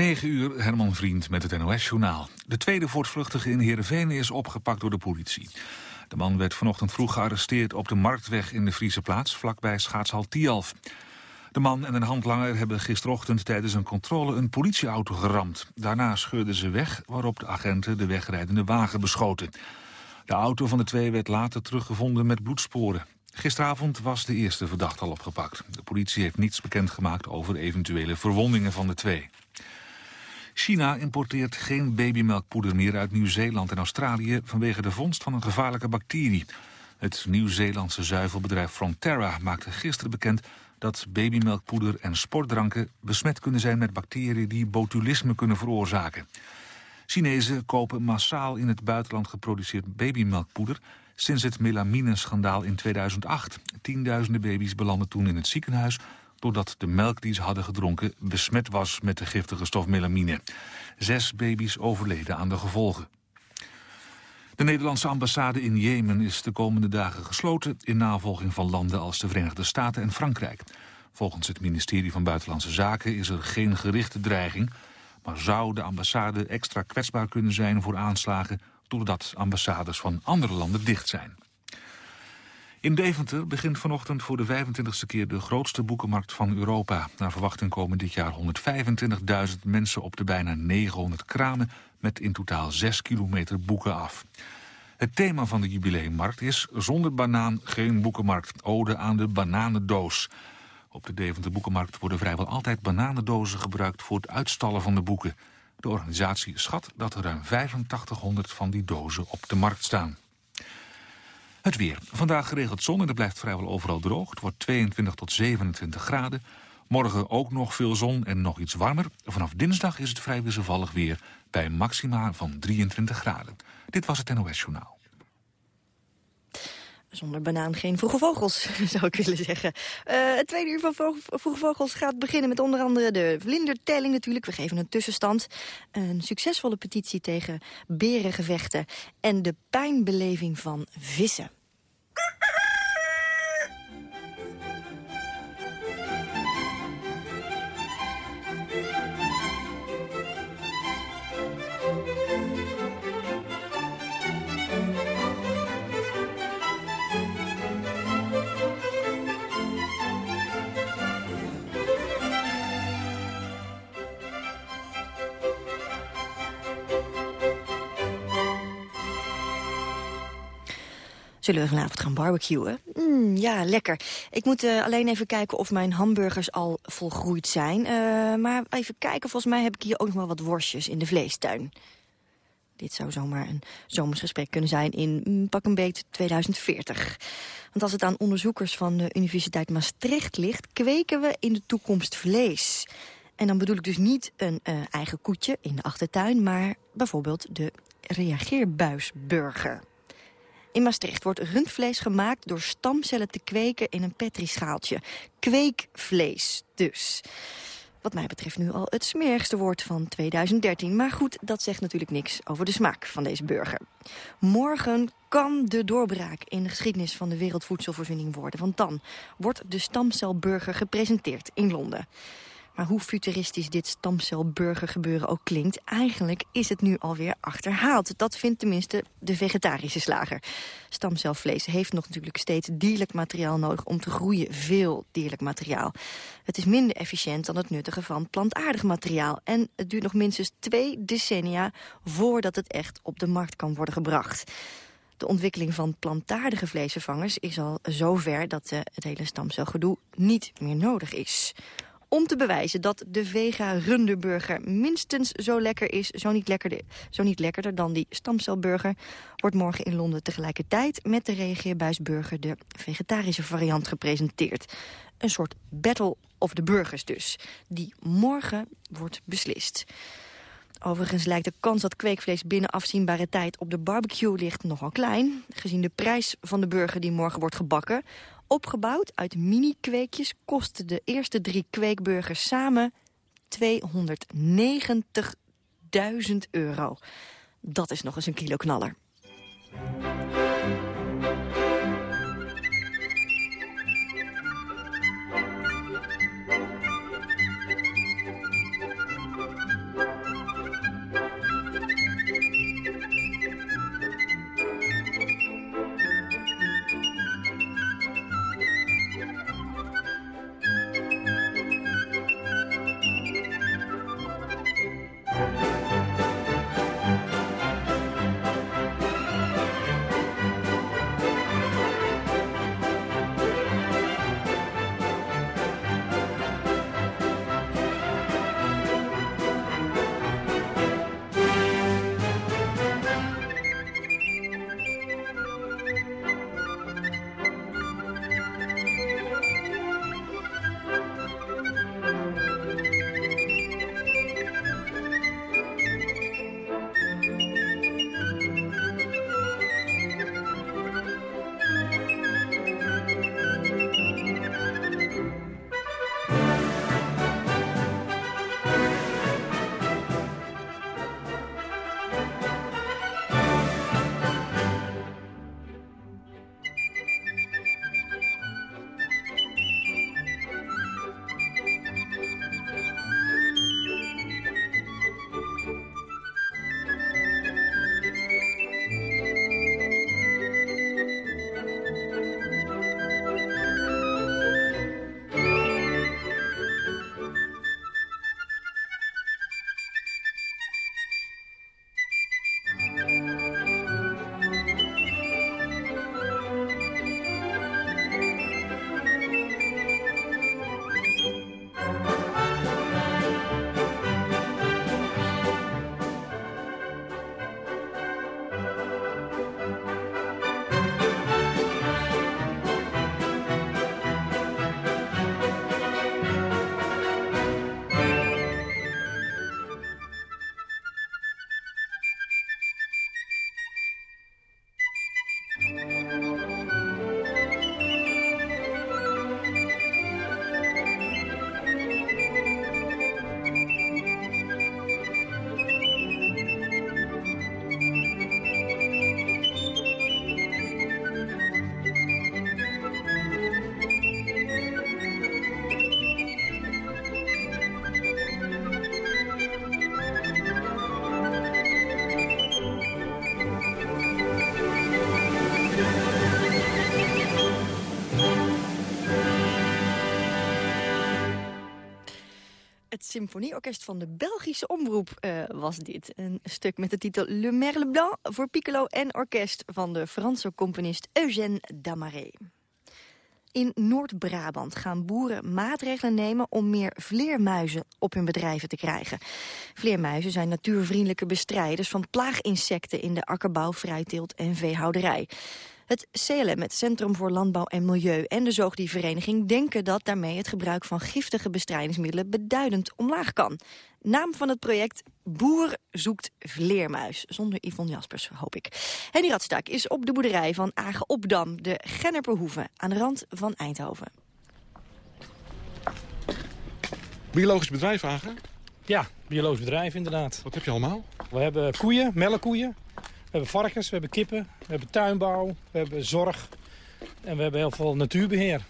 9 uur, Herman Vriend met het NOS-journaal. De tweede voortvluchtige in Heerenveen is opgepakt door de politie. De man werd vanochtend vroeg gearresteerd op de Marktweg in de Friese plaats... vlakbij Schaatshal Tialf. De man en een handlanger hebben gisterochtend tijdens een controle een politieauto geramd. Daarna scheurden ze weg, waarop de agenten de wegrijdende wagen beschoten. De auto van de twee werd later teruggevonden met bloedsporen. Gisteravond was de eerste verdachte al opgepakt. De politie heeft niets bekendgemaakt over eventuele verwondingen van de twee. China importeert geen babymelkpoeder meer uit Nieuw-Zeeland en Australië vanwege de vondst van een gevaarlijke bacterie. Het Nieuw-Zeelandse zuivelbedrijf Frontera maakte gisteren bekend dat babymelkpoeder en sportdranken besmet kunnen zijn met bacteriën die botulisme kunnen veroorzaken. Chinezen kopen massaal in het buitenland geproduceerd babymelkpoeder sinds het melamine-schandaal in 2008. Tienduizenden baby's belanden toen in het ziekenhuis doordat de melk die ze hadden gedronken besmet was met de giftige stof melamine. Zes baby's overleden aan de gevolgen. De Nederlandse ambassade in Jemen is de komende dagen gesloten... in navolging van landen als de Verenigde Staten en Frankrijk. Volgens het ministerie van Buitenlandse Zaken is er geen gerichte dreiging... maar zou de ambassade extra kwetsbaar kunnen zijn voor aanslagen... doordat ambassades van andere landen dicht zijn. In Deventer begint vanochtend voor de 25e keer de grootste boekenmarkt van Europa. Naar verwachting komen dit jaar 125.000 mensen op de bijna 900 kramen... met in totaal 6 kilometer boeken af. Het thema van de jubileummarkt is zonder banaan geen boekenmarkt. Ode aan de bananendoos. Op de Deventer Boekenmarkt worden vrijwel altijd bananendozen gebruikt voor het uitstallen van de boeken. De organisatie schat dat er ruim 8500 van die dozen op de markt staan. Het weer. Vandaag geregeld zon en het blijft vrijwel overal droog. Het wordt 22 tot 27 graden. Morgen ook nog veel zon en nog iets warmer. Vanaf dinsdag is het vrij wisselvallig weer bij maxima van 23 graden. Dit was het NOS Journaal. Zonder banaan geen vroege vogels, zou ik willen zeggen. Uh, het tweede uur van Vroege Vogels gaat beginnen met onder andere de vlindertelling natuurlijk. We geven een tussenstand. Een succesvolle petitie tegen berengevechten. En de pijnbeleving van vissen. Zullen we vanavond gaan barbecuen? Mm, ja, lekker. Ik moet uh, alleen even kijken of mijn hamburgers al volgroeid zijn. Uh, maar even kijken, volgens mij heb ik hier ook nog wel wat worstjes in de vleestuin. Dit zou zomaar een zomersgesprek kunnen zijn in mm, pak een beet 2040. Want als het aan onderzoekers van de Universiteit Maastricht ligt... kweken we in de toekomst vlees. En dan bedoel ik dus niet een uh, eigen koetje in de achtertuin... maar bijvoorbeeld de reageerbuisburger. In Maastricht wordt rundvlees gemaakt door stamcellen te kweken in een petrischaaltje. Kweekvlees dus. Wat mij betreft nu al het smerigste woord van 2013. Maar goed, dat zegt natuurlijk niks over de smaak van deze burger. Morgen kan de doorbraak in de geschiedenis van de wereldvoedselvoorziening worden. Want dan wordt de stamcelburger gepresenteerd in Londen. Maar hoe futuristisch dit stamcelburgergebeuren ook klinkt... eigenlijk is het nu alweer achterhaald. Dat vindt tenminste de vegetarische slager. Stamcelvlees heeft nog natuurlijk steeds dierlijk materiaal nodig... om te groeien, veel dierlijk materiaal. Het is minder efficiënt dan het nuttigen van plantaardig materiaal. En het duurt nog minstens twee decennia... voordat het echt op de markt kan worden gebracht. De ontwikkeling van plantaardige vleesvervangers is al zover... dat uh, het hele stamcelgedoe niet meer nodig is om te bewijzen dat de Vega Runderburger minstens zo lekker is, zo niet, lekkerder, zo niet lekkerder dan die stamcelburger, wordt morgen in Londen tegelijkertijd met de reageerbuisburger de vegetarische variant gepresenteerd. Een soort battle of the burgers dus, die morgen wordt beslist. Overigens lijkt de kans dat kweekvlees binnen afzienbare tijd op de barbecue ligt nogal klein. Gezien de prijs van de burger die morgen wordt gebakken. Opgebouwd uit mini-kweekjes kosten de eerste drie kweekburgers samen 290.000 euro. Dat is nog eens een kilo knaller. Symfonieorkest van de Belgische Omroep uh, was dit. Een stuk met de titel Le Merle Blanc voor piccolo en orkest van de Franse componist Eugène Damaré. In Noord-Brabant gaan boeren maatregelen nemen om meer vleermuizen op hun bedrijven te krijgen. Vleermuizen zijn natuurvriendelijke bestrijders van plaaginsecten in de akkerbouw, fruitteelt en veehouderij. Het CLM, het Centrum voor Landbouw en Milieu en de Zoogdiervereniging denken dat daarmee het gebruik van giftige bestrijdingsmiddelen beduidend omlaag kan. Naam van het project Boer zoekt vleermuis. Zonder Yvonne Jaspers, hoop ik. Henny Radstaak is op de boerderij van Agen Opdam, de Genneperhoeve, aan de rand van Eindhoven. Biologisch bedrijf, Agen? Ja, biologisch bedrijf inderdaad. Wat heb je allemaal? We hebben koeien, melkkoeien. We hebben varkens, we hebben kippen, we hebben tuinbouw, we hebben zorg. En we hebben heel veel natuurbeheer.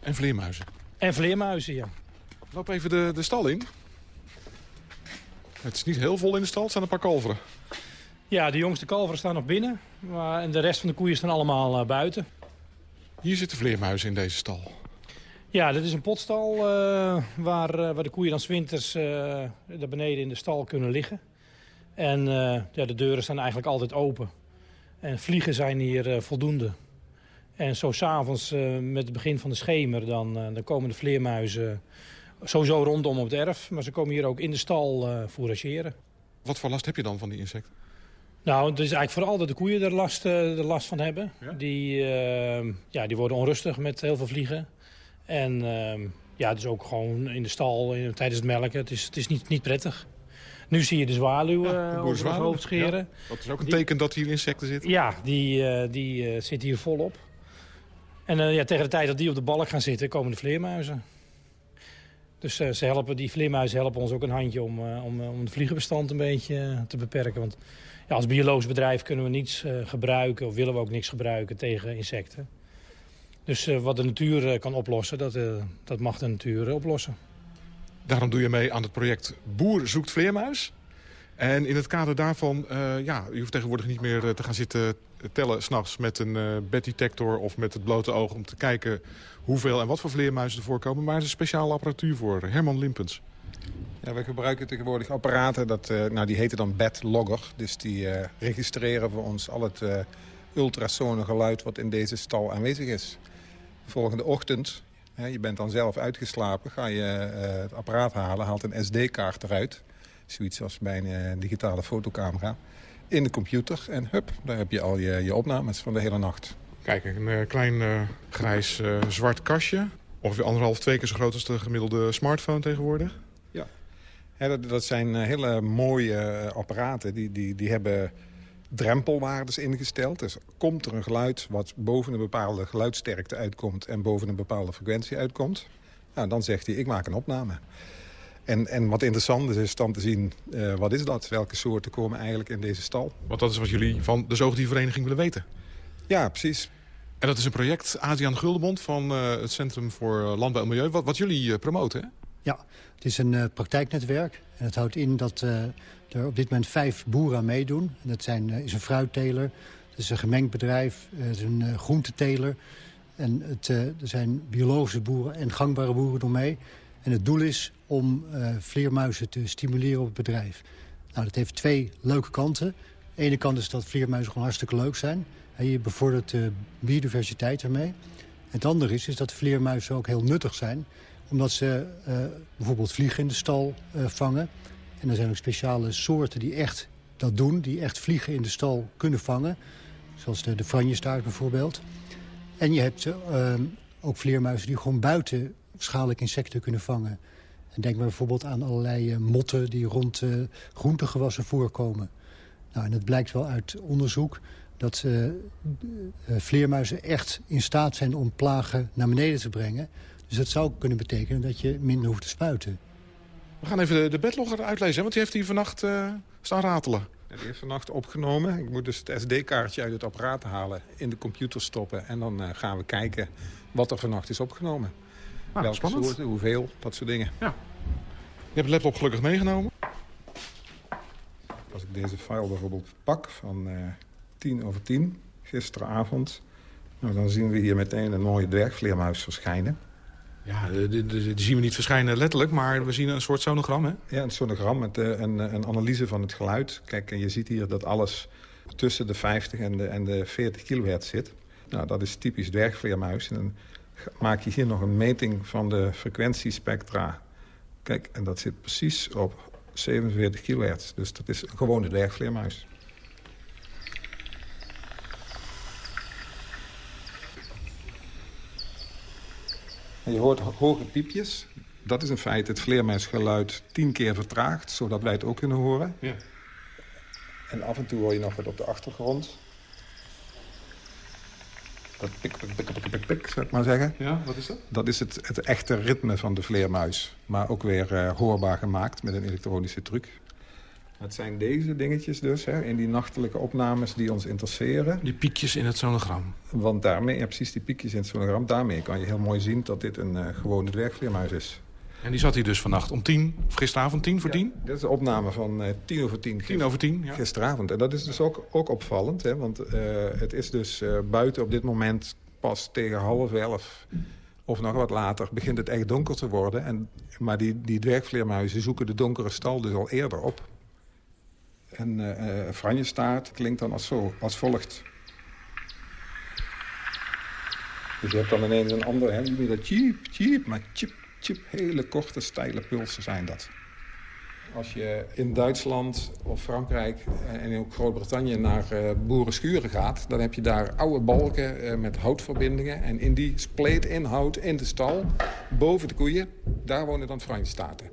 En vleermuizen? En vleermuizen, ja. Loop even de, de stal in. Het is niet heel vol in de stal, het zijn een paar kalveren. Ja, de jongste kalveren staan nog binnen. Maar, en de rest van de koeien staan allemaal uh, buiten. Hier zitten vleermuizen in deze stal. Ja, dit is een potstal uh, waar, uh, waar de koeien dan winters daar beneden in de stal kunnen liggen. En ja, de deuren staan eigenlijk altijd open. En vliegen zijn hier voldoende. En zo s'avonds met het begin van de schemer, dan, dan komen de vleermuizen sowieso rondom op het erf. Maar ze komen hier ook in de stal fourageren. Wat voor last heb je dan van die insecten? Nou, het is eigenlijk vooral dat de koeien er last, last van hebben. Ja? Die, uh, ja, die worden onrustig met heel veel vliegen. En ja, het is ook gewoon in de stal in, tijdens het melken. Het is, het is niet, niet prettig. Nu zie je de zwaluw ja, over het hoofd scheren. Ja, dat is ook een teken dat hier insecten zitten? Ja, die, die zitten hier volop. En ja, tegen de tijd dat die op de balk gaan zitten, komen de vleermuizen. Dus uh, ze helpen, die vleermuizen helpen ons ook een handje om, uh, om, om het vliegenbestand een beetje te beperken. Want ja, als biologisch bedrijf kunnen we niets uh, gebruiken of willen we ook niks gebruiken tegen insecten. Dus wat de natuur kan oplossen, dat, dat mag de natuur oplossen. Daarom doe je mee aan het project Boer zoekt vleermuis. En in het kader daarvan, ja, u hoeft tegenwoordig niet meer te gaan zitten tellen s'nachts met een uh, beddetector of met het blote oog... om te kijken hoeveel en wat voor vleermuizen er voorkomen. Maar er is een speciale apparatuur voor. Herman Limpens. Ja, we gebruiken tegenwoordig apparaten, dat, nou, die heten dan bedlogger. Dus die registreren voor ons al het ultrasone geluid wat in deze stal aanwezig is. Volgende ochtend, je bent dan zelf uitgeslapen, ga je het apparaat halen, haalt een SD-kaart eruit. Zoiets als bij een digitale fotocamera in de computer. En hup, daar heb je al je, je opnames van de hele nacht. Kijk, een uh, klein uh, grijs uh, zwart kastje. Ongeveer anderhalf, twee keer zo groot als de gemiddelde smartphone tegenwoordig. Ja, ja dat, dat, zijn hele mooie apparaten. Die, die, die hebben drempelwaardes ingesteld. Dus komt er een geluid wat boven een bepaalde geluidsterkte uitkomt... en boven een bepaalde frequentie uitkomt... Nou, dan zegt hij, ik maak een opname. En, en wat interessant is, is dan te zien, uh, wat is dat? Welke soorten komen eigenlijk in deze stal? Want dat is wat jullie van de zoogdiervereniging willen weten. Ja, precies. En dat is een project, Adriaan Guldenbond van uh, het Centrum voor Landbouw en Milieu. Wat, wat jullie uh, promoten, hè? Ja, het is een praktijknetwerk. En het houdt in dat er op dit moment vijf boeren meedoen. En dat zijn, is een fruitteler, het is een gemengd bedrijf, het is een groenteteler... En het, er zijn biologische boeren en gangbare boeren door mee. En het doel is om vleermuizen te stimuleren op het bedrijf. Nou, dat heeft twee leuke kanten. De ene kant is dat vleermuizen gewoon hartstikke leuk zijn. En je bevordert de biodiversiteit ermee. Het andere is, is dat vleermuizen ook heel nuttig zijn. Omdat ze uh, bijvoorbeeld vliegen in de stal uh, vangen. En er zijn ook speciale soorten die echt dat doen. Die echt vliegen in de stal kunnen vangen. Zoals de, franjestaart bijvoorbeeld. En je hebt ook vleermuizen die gewoon buiten schadelijke insecten kunnen vangen. En denk maar bijvoorbeeld aan allerlei motten die rond groentegewassen voorkomen. Nou, en het blijkt wel uit onderzoek dat vleermuizen echt in staat zijn om plagen naar beneden te brengen. Dus dat zou kunnen betekenen dat je minder hoeft te spuiten. We gaan even de, de bedlogger uitlezen, want die heeft hier vannacht staan ratelen. Die heeft vannacht opgenomen. Ik moet dus het SD-kaartje uit het apparaat halen, in de computer stoppen... en dan gaan we kijken wat er vannacht is opgenomen. Nou, Welke spannend. soorten, hoeveel, dat soort dingen. Ja. Je hebt de laptop gelukkig meegenomen. Als ik deze file bijvoorbeeld pak van uh, tien over tien, gisteravond... Nou, dan zien we hier meteen een mooie dwergvleermuis verschijnen. Ja, die, zien we niet verschijnen letterlijk, maar we zien een soort sonogram, hè? Ja, een sonogram met uh, een, een, analyse van het geluid. Kijk, en je ziet hier dat alles tussen de 50 en de, en de 40 kilohertz zit. Nou, dat is typisch dwergvleermuis. En dan maak je hier nog een meting van de frequentiespectra. Kijk, en dat zit precies op 47 kilohertz. Dus dat is een gewone dwergvleermuis. En je hoort hoge piepjes. Dat is in feite het vleermuisgeluid tien keer vertraagd... zodat wij het ook kunnen horen. Ja. En af en toe hoor je nog wat op de achtergrond. Dat pik, pik, pik, pik, pik, pik, zou ik maar zeggen. Ja, wat is dat? Dat is het, het echte ritme van de vleermuis. Maar ook weer uh, hoorbaar gemaakt met een elektronische truc. Het zijn deze dingetjes dus, hè, in die nachtelijke opnames die ons interesseren. Die piekjes in het sonogram. Want daarmee, ja, precies die piekjes in het sonogram... daarmee kan je heel mooi zien dat dit een uh, gewone dwergvleermuis is. En die zat hier dus vannacht om tien, of gisteravond tien voor tien? dit is een opname van uh, tien over tien. Tien over tien, ja. Gisteravond. En dat is dus ook, ook opvallend, hè, want uh, het is dus buiten op dit moment pas tegen half elf... of nog wat later begint het echt donker te worden. En, maar die, die dwergvleermuizen zoeken de donkere stal dus al eerder op. En uh, franjestaart klinkt dan als, zo, als volgt. Dus je hebt dan ineens een ander, hè, niet meer dat cheep, cheep, maar chip, chip. Hele korte, steile pulsen zijn dat. Als je in Duitsland of Frankrijk en ook Groot-Brittannië naar uh, boerenschuren gaat... dan heb je daar oude balken met houtverbindingen. En in die spleetinhoud in de stal, boven de koeien, daar wonen dan franjestaarten.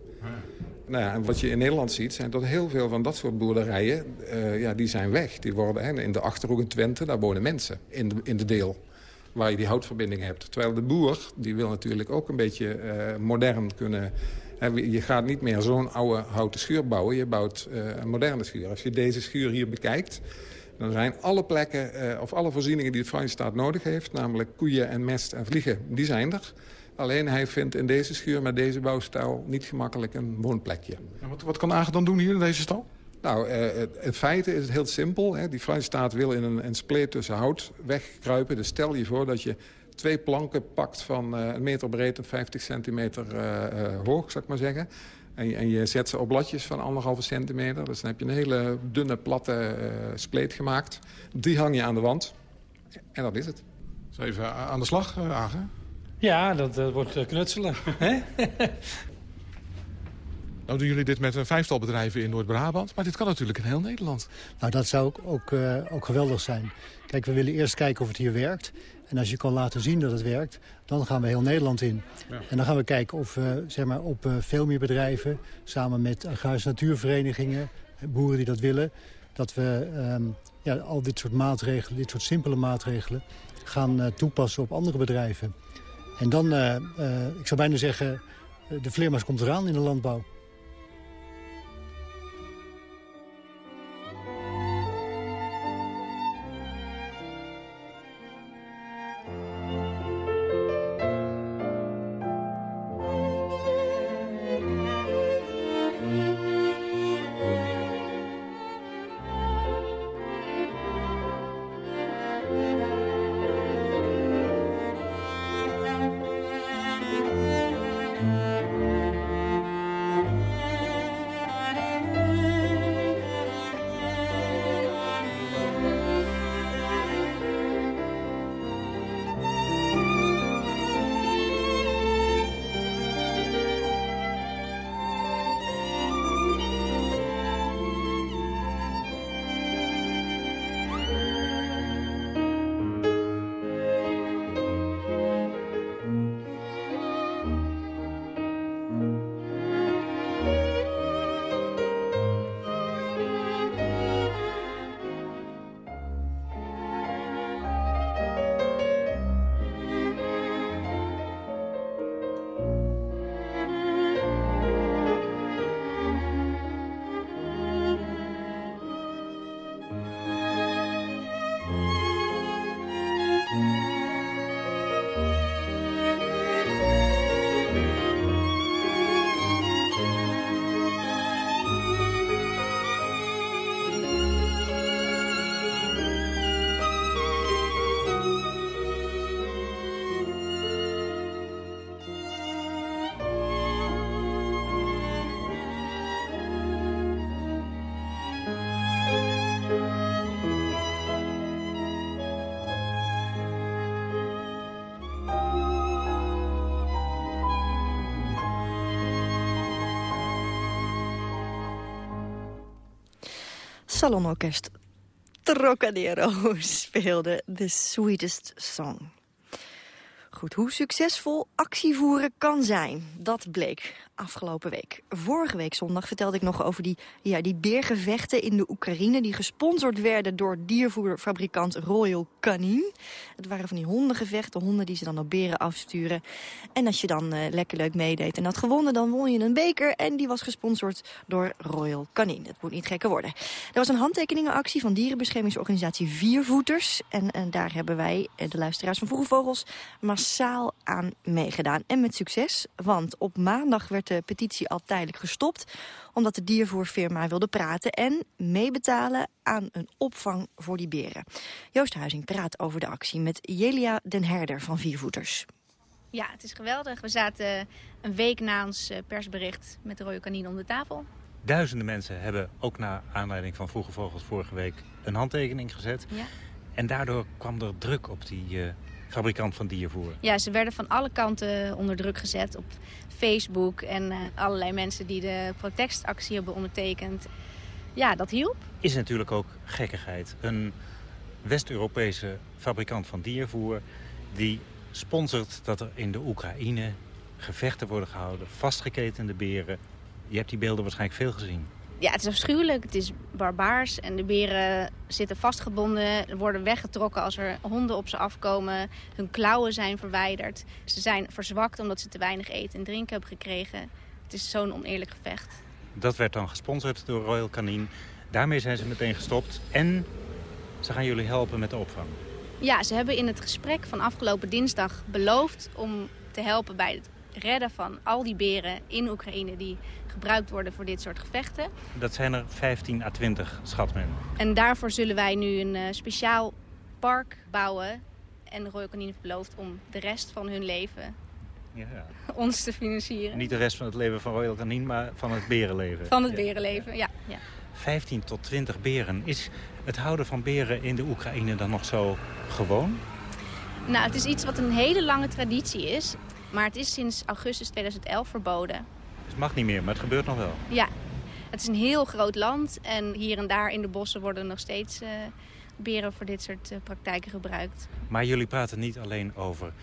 Nou en wat je in Nederland ziet, zijn dat heel veel van dat soort boerderijen... Uh, ja, die zijn weg. Die worden, in de Achterhoek in Twente, daar wonen mensen in de, in de deel. Waar je die houtverbinding hebt. Terwijl de boer, die wil natuurlijk ook een beetje uh, modern kunnen... Hè, je gaat niet meer zo'n oude houten schuur bouwen. Je bouwt uh, een moderne schuur. Als je deze schuur hier bekijkt... dan zijn alle plekken, of alle voorzieningen die de Vrijstaat nodig heeft... namelijk koeien en mest en vliegen, die zijn er... Alleen hij vindt in deze schuur met deze bouwstijl niet gemakkelijk een woonplekje. En wat, wat kan Agen dan doen hier in deze stal? Nou, uh, in feite is het heel simpel. Hè. Die Vrijstaat wil in een, een spleet tussen hout wegkruipen. Dus stel je voor dat je twee planken pakt van uh, een meter breed en 50 centimeter uh, hoog, zou ik maar zeggen. En je, en je, zet ze op bladjes van anderhalve centimeter. Dus dan heb je een hele dunne, platte spleet gemaakt. Die hang je aan de wand. En dat is het. Even aan de slag, Agen. Ja, dat, dat wordt knutselen. Nou doen jullie dit met een vijftal bedrijven in Noord-Brabant. Maar dit kan natuurlijk in heel Nederland. Nou, dat zou ook, ook, uh, ook geweldig zijn. Kijk, we willen eerst kijken of het hier werkt. En als je kan laten zien dat het werkt, dan gaan we heel Nederland in. Ja. En dan gaan we kijken of we zeg maar, op uh, veel meer bedrijven... samen met agrarische natuurverenigingen, boeren die dat willen... dat we um, ja, al dit soort maatregelen, dit soort simpele maatregelen... gaan uh, toepassen op andere bedrijven. En dan, uh, uh, ik zou bijna zeggen, de vleermuis komt eraan in de landbouw. Salonorkest Trocadero speelde The Sweetest Song. Goed, hoe succesvol actievoeren kan zijn, dat bleek afgelopen week. Vorige week zondag vertelde ik nog over die, ja, die beergevechten in de Oekraïne... die gesponsord werden door diervoerfabrikant Royal Canin. Het waren van die hondengevechten, honden die ze dan op beren afsturen. En als je dan uh, lekker leuk meedeed en had gewonnen, dan won je een beker... en die was gesponsord door Royal Canin. Het moet niet gekker worden. Er was een handtekeningenactie van dierenbeschermingsorganisatie Viervoeters. En, en daar hebben wij, eh, de luisteraars van Vroege Vogels, massaal aan meegedaan. En met succes, want op maandag werd de petitie al tijdelijk gestopt... omdat de diervoerfirma wilde praten en meebetalen aan een opvang voor die beren. Joost Huizing praat over de actie met Jelia den Herder van Viervoeters. Ja, het is geweldig. We zaten een week na ons eh, persbericht met de rode kanine om de tafel. Duizenden mensen hebben ook na aanleiding van Vroege Vogels vorige week een handtekening gezet. Ja. En daardoor kwam er druk op die uh, fabrikant van diervoer. Ja, ze werden van alle kanten onder druk gezet op Facebook en uh, allerlei mensen die de protestactie hebben ondertekend. Ja, dat hielp. Is natuurlijk ook gekkigheid. Een West-Europese fabrikant van diervoer die sponsort dat er in de Oekraïne gevechten worden gehouden, vastgeketende beren. Je hebt die beelden waarschijnlijk veel gezien. Ja, het is afschuwelijk. Het is barbaars. En de beren zitten vastgebonden, worden weggetrokken als er honden op ze afkomen. Hun klauwen zijn verwijderd. Ze zijn verzwakt omdat ze te weinig eten en drinken hebben gekregen. Het is zo'n oneerlijk gevecht. Dat werd dan gesponsord door Royal Canin. Daarmee zijn ze meteen gestopt. En ze gaan jullie helpen met de opvang. Ja, ze hebben in het gesprek van afgelopen dinsdag beloofd om te helpen bij het redden van al die beren in Oekraïne die gebruikt worden voor dit soort gevechten. Dat zijn er 15 à 20, schat men. En daarvoor zullen wij nu een uh, speciaal park bouwen. En de Royal Canin heeft beloofd om de rest van hun leven ja. ons te financieren. Niet de rest van het leven van Royal Canin, maar van het berenleven. Van het berenleven, ja. ja. 15 tot 20 beren. Is het houden van beren in de Oekraïne dan nog zo gewoon? Nou, het is iets wat een hele lange traditie is. Maar het is sinds augustus 2011 verboden. Het mag niet meer, maar het gebeurt nog wel. Ja, het is een heel groot land en hier en daar in de bossen worden nog steeds uh, beren voor dit soort uh, praktijken gebruikt. Maar jullie praten niet alleen over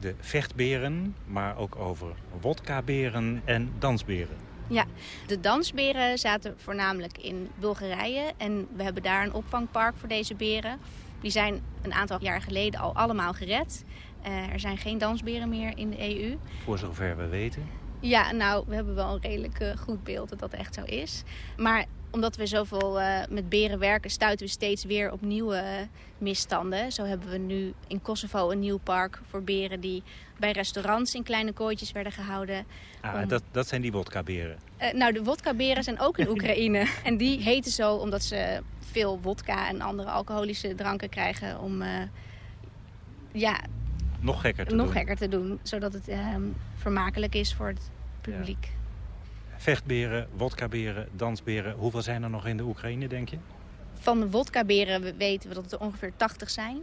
de vechtberen, maar ook over wodka-beren en dansberen. Ja, de dansberen zaten voornamelijk in Bulgarije en we hebben daar een opvangpark voor deze beren. Die zijn een aantal jaar geleden al allemaal gered. Uh, er zijn geen dansberen meer in de EU. Voor zover we weten? Ja, nou, we hebben wel een redelijk uh, goed beeld dat dat echt zo is. Maar omdat we zoveel uh, met beren werken, stuiten we steeds weer op nieuwe misstanden. Zo hebben we nu in Kosovo een nieuw park voor beren die bij restaurants in kleine kooitjes werden gehouden. Ah, om... dat, dat zijn die wodka-beren? Uh, nou, de wodka-beren zijn ook in Oekraïne. en die heten zo omdat ze veel wodka en andere alcoholische dranken krijgen om... ja, nog gekker te nog doen. gekker te doen, zodat het uh, vermakelijk is voor het publiek. Ja. Vechtberen, wodkaberen, dansberen. Hoeveel zijn er nog in de Oekraïne, denk je? Van de wodkaberen weten we dat het er ongeveer 80 zijn.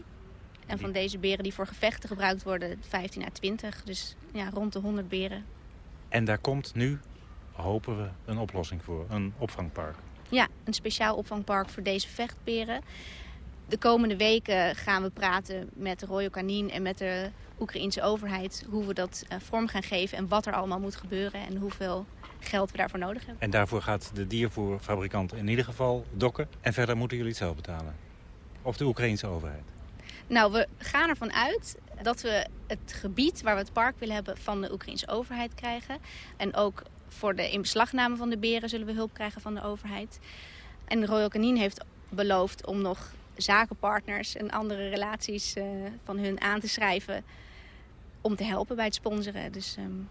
En van deze beren die voor gevechten gebruikt worden, 15 à 20. Dus ja, rond de 100 beren. En daar komt nu, hopen we, een oplossing voor. Een opvangpark. Ja, een speciaal opvangpark voor deze vechtberen. De komende weken gaan we praten met de Royal Canin en met de Oekraïnse overheid... hoe we dat uh, vorm gaan geven en wat er allemaal moet gebeuren... en hoeveel geld we daarvoor nodig hebben. En daarvoor gaat de diervoerfabrikant in ieder geval dokken. En verder moeten jullie het zelf betalen? Of de Oekraïnse overheid? Nou, we gaan ervan uit dat we het gebied waar we het park willen hebben... van de Oekraïnse overheid krijgen. En ook voor de inbeslagname van de beren zullen we hulp krijgen van de overheid. En de Royal Canin heeft beloofd om nog zakenpartners en andere relaties uh, van hun aan te schrijven om te helpen bij het sponsoren. Dus, um,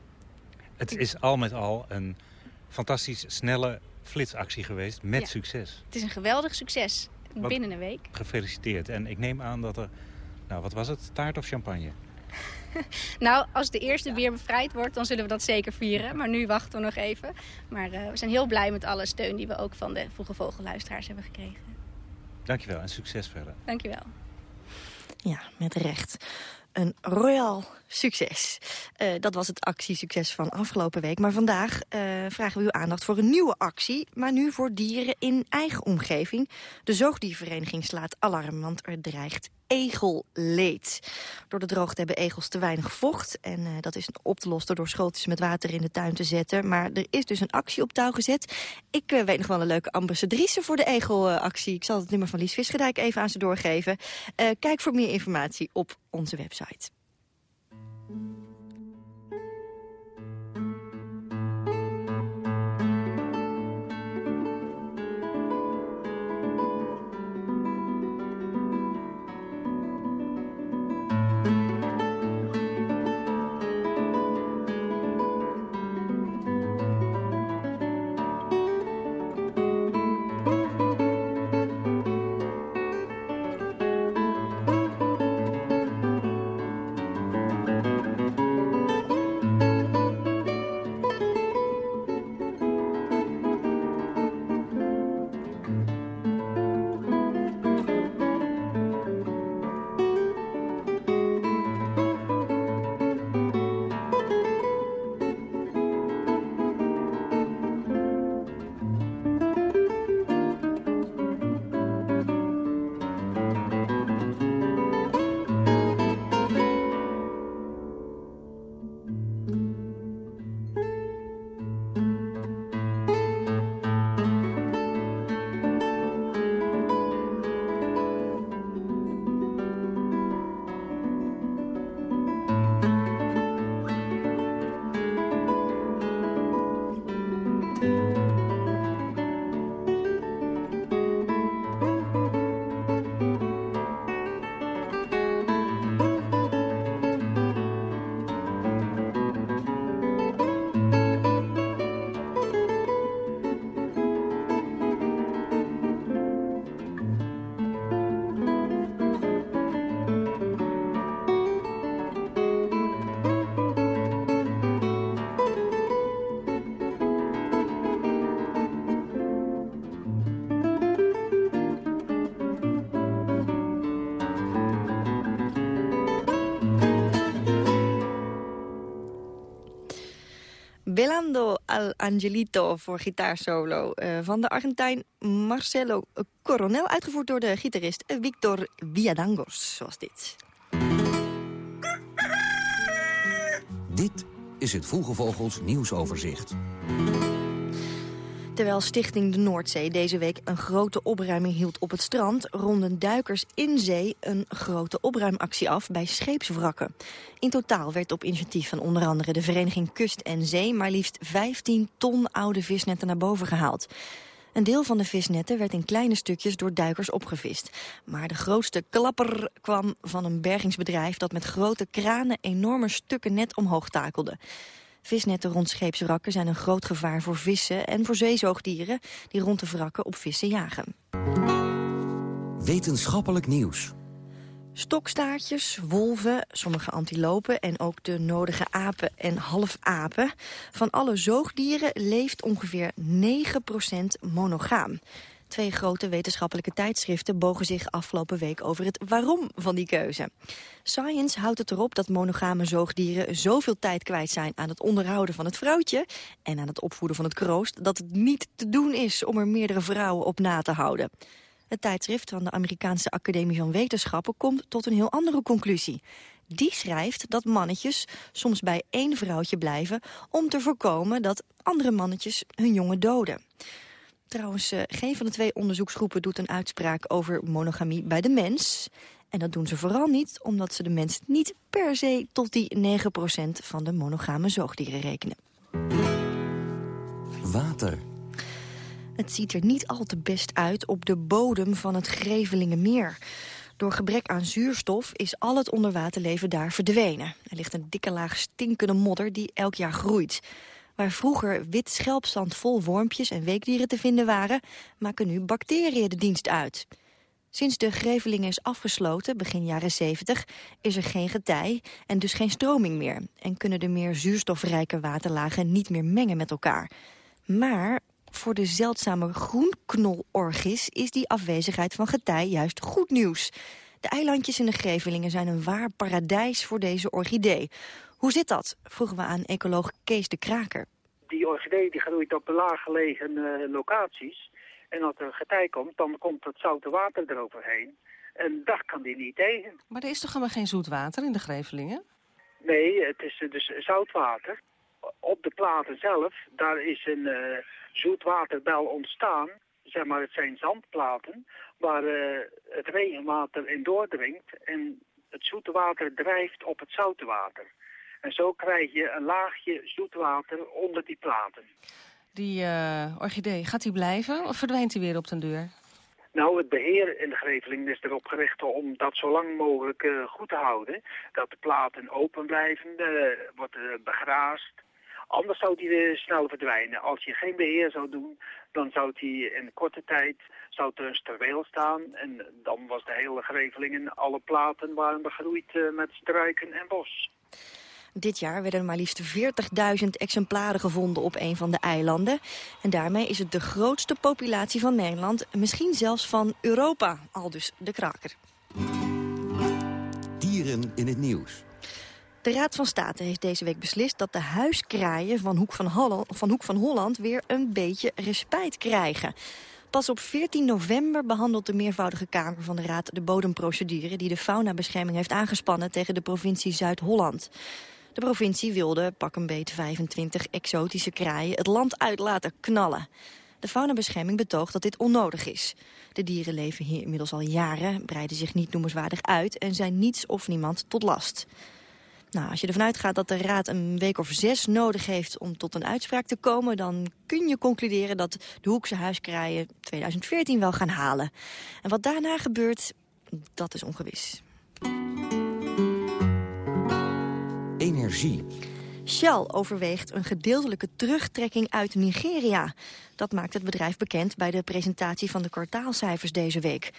het is al met al een fantastisch snelle flitsactie geweest met ja, succes. Het is een geweldig succes Wat, binnen een week. Gefeliciteerd. En ik neem aan dat er, nou wat was het, taart of champagne? nou, als de eerste weer bevrijd wordt, dan zullen we dat zeker vieren. Maar nu wachten we nog even. Maar uh, we zijn heel blij met alle steun die we ook van de Vroege Vogelluisteraars hebben gekregen. Dankjewel en succes verder. Dankjewel. Ja, met recht. Een royal succes. Uh, dat was het actiesucces van afgelopen week. Maar vandaag uh, vragen we uw aandacht voor een nieuwe actie. Maar nu voor dieren in eigen omgeving. De zoogdiervereniging slaat alarm, want er dreigt egelleed. Door de droogte hebben egels te weinig vocht. En uh, dat is op te lossen door schoteltjes met water in de tuin te zetten. Maar er is dus een actie op touw gezet. Ik weet nog wel een leuke ambassadrice voor de egelactie. Ik zal het nummer van Lies Visgedijk even aan ze doorgeven. kijk voor meer informatie op onze website. Thank you. Angelito voor gitaarsolo uh, van de Argentijn Marcelo Coronel. Uitgevoerd door de gitarist Victor Villadangos, zoals dit. Dit is het Vroege Vogels nieuwsoverzicht. Terwijl Stichting de Noordzee deze week een grote opruiming hield op het strand... ronden duikers in zee een grote opruimactie af bij scheepswrakken. In totaal werd op initiatief van onder andere de Vereniging Kust en Zee... maar liefst 15 ton oude visnetten naar boven gehaald. Een deel van de visnetten werd in kleine stukjes door duikers opgevist. Maar de grootste klapper kwam van een bergingsbedrijf... dat met grote kranen enorme stukken net omhoog takelde. Visnetten rond scheepswrakken zijn een groot gevaar voor vissen en voor zeezoogdieren die rond de wrakken op vissen jagen. Wetenschappelijk nieuws. Stokstaartjes, wolven, sommige antilopen en ook de nodige apen en halfapen. Van alle zoogdieren leeft ongeveer 9% monogaam. Twee grote wetenschappelijke tijdschriften bogen zich afgelopen week over het waarom van die keuze. Science houdt het erop dat monogame zoogdieren zoveel tijd kwijt zijn aan het onderhouden van het vrouwtje en aan het opvoeden van het kroost, dat het niet te doen is om er meerdere vrouwen op na te houden. Het tijdschrift van de Amerikaanse Academie van Wetenschappen komt tot een heel andere conclusie. Die schrijft dat mannetjes soms bij één vrouwtje blijven om te voorkomen dat andere mannetjes hun jongen doden. Trouwens, eh, geen van de twee onderzoeksgroepen doet een uitspraak over monogamie bij de mens. En dat doen ze vooral niet omdat ze de mens niet per se tot die 9% van de monogame zoogdieren rekenen. Water. Het ziet er niet al te best uit op de bodem van het Grevelingenmeer. Door gebrek aan zuurstof is al het onderwaterleven daar verdwenen. Er ligt een dikke laag stinkende modder die elk jaar groeit. Waar vroeger wit schelpzand vol wormpjes en weekdieren te vinden waren... maken nu bacteriën de dienst uit. Sinds de Greveling is afgesloten, begin jaren 70, is er geen getij en dus geen stroming meer. En kunnen de meer zuurstofrijke waterlagen niet meer mengen met elkaar. Maar voor de zeldzame groenknolorgis is die afwezigheid van getij juist goed nieuws. De eilandjes in de Grevelingen zijn een waar paradijs voor deze orchidee. Hoe zit dat? vroegen we aan ecoloog Kees de Kraker. Die orchidee die groeit op laaggelegen uh, locaties. En als er getij komt, dan komt het zoute water eroverheen. En dat kan die niet tegen. Maar er is toch helemaal geen zoet water in de Grevelingen? Nee, het is dus zoutwater. Op de platen zelf, daar is een uh, zoetwaterbel ontstaan. Zeg maar, het zijn zandplaten waar uh, het regenwater in doordringt. En het zoete water drijft op het zoute water. En zo krijg je een laagje zoetwater onder die platen. Die uh, orchidee, gaat die blijven of verdwijnt die weer op den deur? Nou, het beheer in de Greveling is erop gericht om dat zo lang mogelijk uh, goed te houden. Dat de platen open blijven, uh, wordt begraasd. Anders zou die weer snel verdwijnen. Als je geen beheer zou doen, dan zou die in korte tijd zou er een staan. En dan was de hele Grevelingen, alle platen waren begroeid met struiken en bos. Dit jaar werden maar liefst 40.000 exemplaren gevonden op een van de eilanden. En daarmee is het de grootste populatie van Nederland, misschien zelfs van Europa, al dus de kraker. Dieren in het nieuws. De Raad van State heeft deze week beslist dat de huiskraaien van Hoek van, Holland, van Hoek van Holland weer een beetje respijt krijgen. Pas op 14 november behandelt de meervoudige Kamer van de Raad de bodemprocedure die de faunabescherming heeft aangespannen tegen de provincie Zuid-Holland. De provincie wilde pak een beet 25 exotische kraaien het land uit laten knallen. De faunabescherming betoogt dat dit onnodig is. De dieren leven hier inmiddels al jaren, breiden zich niet noemenswaardig uit... en zijn niets of niemand tot last. Nou, als je ervan uitgaat dat de Raad een week of zes nodig heeft om tot een uitspraak te komen... dan kun je concluderen dat de Hoekse huiskraaien 2014 wel gaan halen. En wat daarna gebeurt, dat is ongewis. Energie. Shell overweegt een gedeeltelijke terugtrekking uit Nigeria. Dat maakt het bedrijf bekend bij de presentatie van de kwartaalcijfers deze week.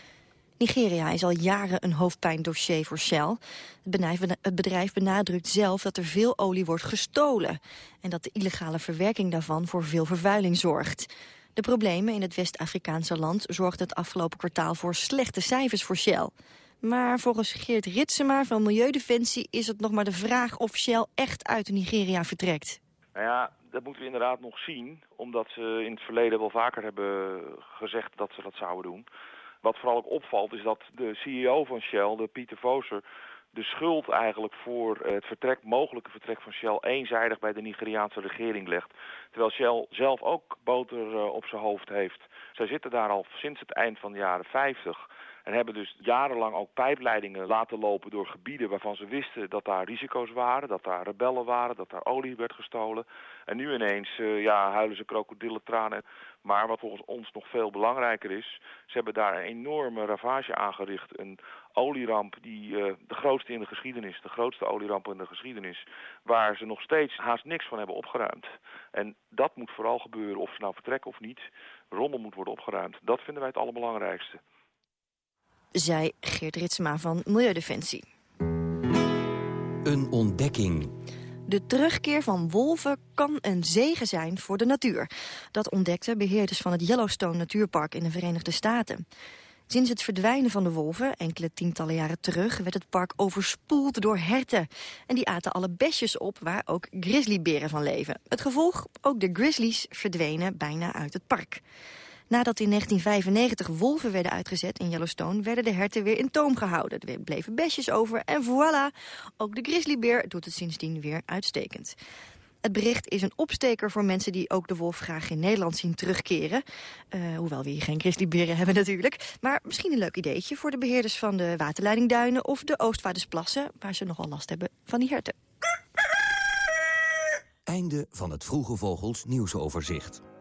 Nigeria is al jaren een hoofdpijndossier voor Shell. Het bedrijf, benadrukt zelf dat er veel olie wordt gestolen... en dat de illegale verwerking daarvan voor veel vervuiling zorgt. De problemen in het West-Afrikaanse land zorgden het afgelopen kwartaal voor slechte cijfers voor Shell. Maar volgens Geert Ritsema van Milieudefensie is het nog maar de vraag of Shell echt uit Nigeria vertrekt. Nou ja, dat moeten we inderdaad nog zien, omdat ze in het verleden wel vaker hebben gezegd dat ze dat zouden doen. Wat vooral ook opvalt is dat de CEO van Shell, de Pieter Voser, de schuld eigenlijk voor het vertrek, mogelijke vertrek van Shell eenzijdig bij de Nigeriaanse regering legt. Terwijl Shell zelf ook boter op zijn hoofd heeft. Zij zitten daar al sinds het eind van de jaren 50 en hebben dus jarenlang ook pijpleidingen laten lopen door gebieden waarvan ze wisten dat daar risico's waren, dat daar rebellen waren, dat daar olie werd gestolen. En nu ineens uh, ja, huilen ze krokodillentranen. Maar wat volgens ons nog veel belangrijker is, ze hebben daar een enorme ravage aangericht. Een olieramp die uh, de grootste in de geschiedenis, de grootste olieramp in de geschiedenis, waar ze nog steeds haast niks van hebben opgeruimd. En dat moet vooral gebeuren, of ze nou vertrekken of niet. Rommel moet worden opgeruimd. Dat vinden wij het allerbelangrijkste zei Geert Ritsma van Milieudefensie. Een ontdekking. De terugkeer van wolven kan een zegen zijn voor de natuur. Dat ontdekten beheerders van het Yellowstone Natuurpark in de Verenigde Staten. Sinds het verdwijnen van de wolven, enkele tientallen jaren terug... werd het park overspoeld door herten. En die aten alle besjes op waar ook grizzlyberen van leven. Het gevolg? Ook de grizzlies verdwenen bijna uit het park. Nadat in 1995 wolven werden uitgezet in Yellowstone... werden de herten weer in toom gehouden. Er bleven besjes over en voilà, ook de grizzlybeer doet het sindsdien weer uitstekend. Het bericht is een opsteker voor mensen die ook de wolf graag in Nederland zien terugkeren. Uh, hoewel we hier geen grizzlyberen hebben natuurlijk. Maar misschien een leuk ideetje voor de beheerders van de waterleidingduinen... of de Oostvaardersplassen, waar ze nogal last hebben van die herten. Einde van het Vroege Vogels nieuwsoverzicht.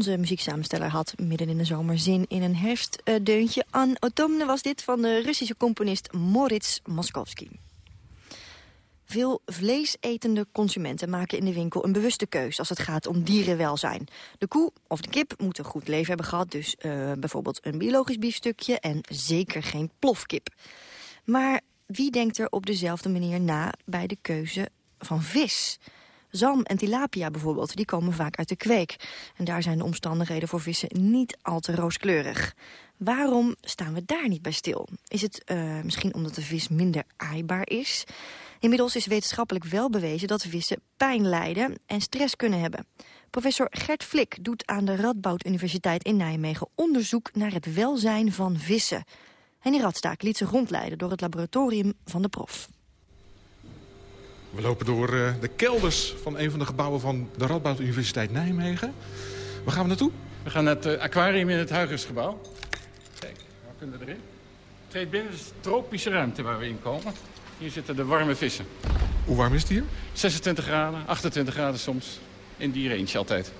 Onze muzieksamensteller had midden in de zomer zin in een herfstdeuntje. An Automne was dit van de Russische componist Moritz Moskowski. Veel vleesetende consumenten maken in de winkel een bewuste keus als het gaat om dierenwelzijn. De koe of de kip moet een goed leven hebben gehad, dus uh, bijvoorbeeld een biologisch biefstukje en zeker geen plofkip. Maar wie denkt er op dezelfde manier na bij de keuze van vis? Zalm en tilapia bijvoorbeeld, die komen vaak uit de kweek. En daar zijn de omstandigheden voor vissen niet al te rooskleurig. Waarom staan we daar niet bij stil? Is het uh, misschien omdat de vis minder aaibaar is? Inmiddels is wetenschappelijk wel bewezen dat vissen pijn lijden en stress kunnen hebben. Professor Gert Flik doet aan de Radboud Universiteit in Nijmegen onderzoek naar het welzijn van vissen. Henny Radstaak liet zich rondleiden door het laboratorium van de prof. We lopen door uh, de kelders van een van de gebouwen van de Radboud Universiteit Nijmegen. Waar gaan we naartoe? We gaan naar het uh, aquarium in het Huigersgebouw. Kijk, waar kunnen we erin? Treed binnen, is tropische ruimte waar we in komen. Hier zitten de warme vissen. Hoe warm is het hier? 26 graden, 28 graden soms. In die range altijd.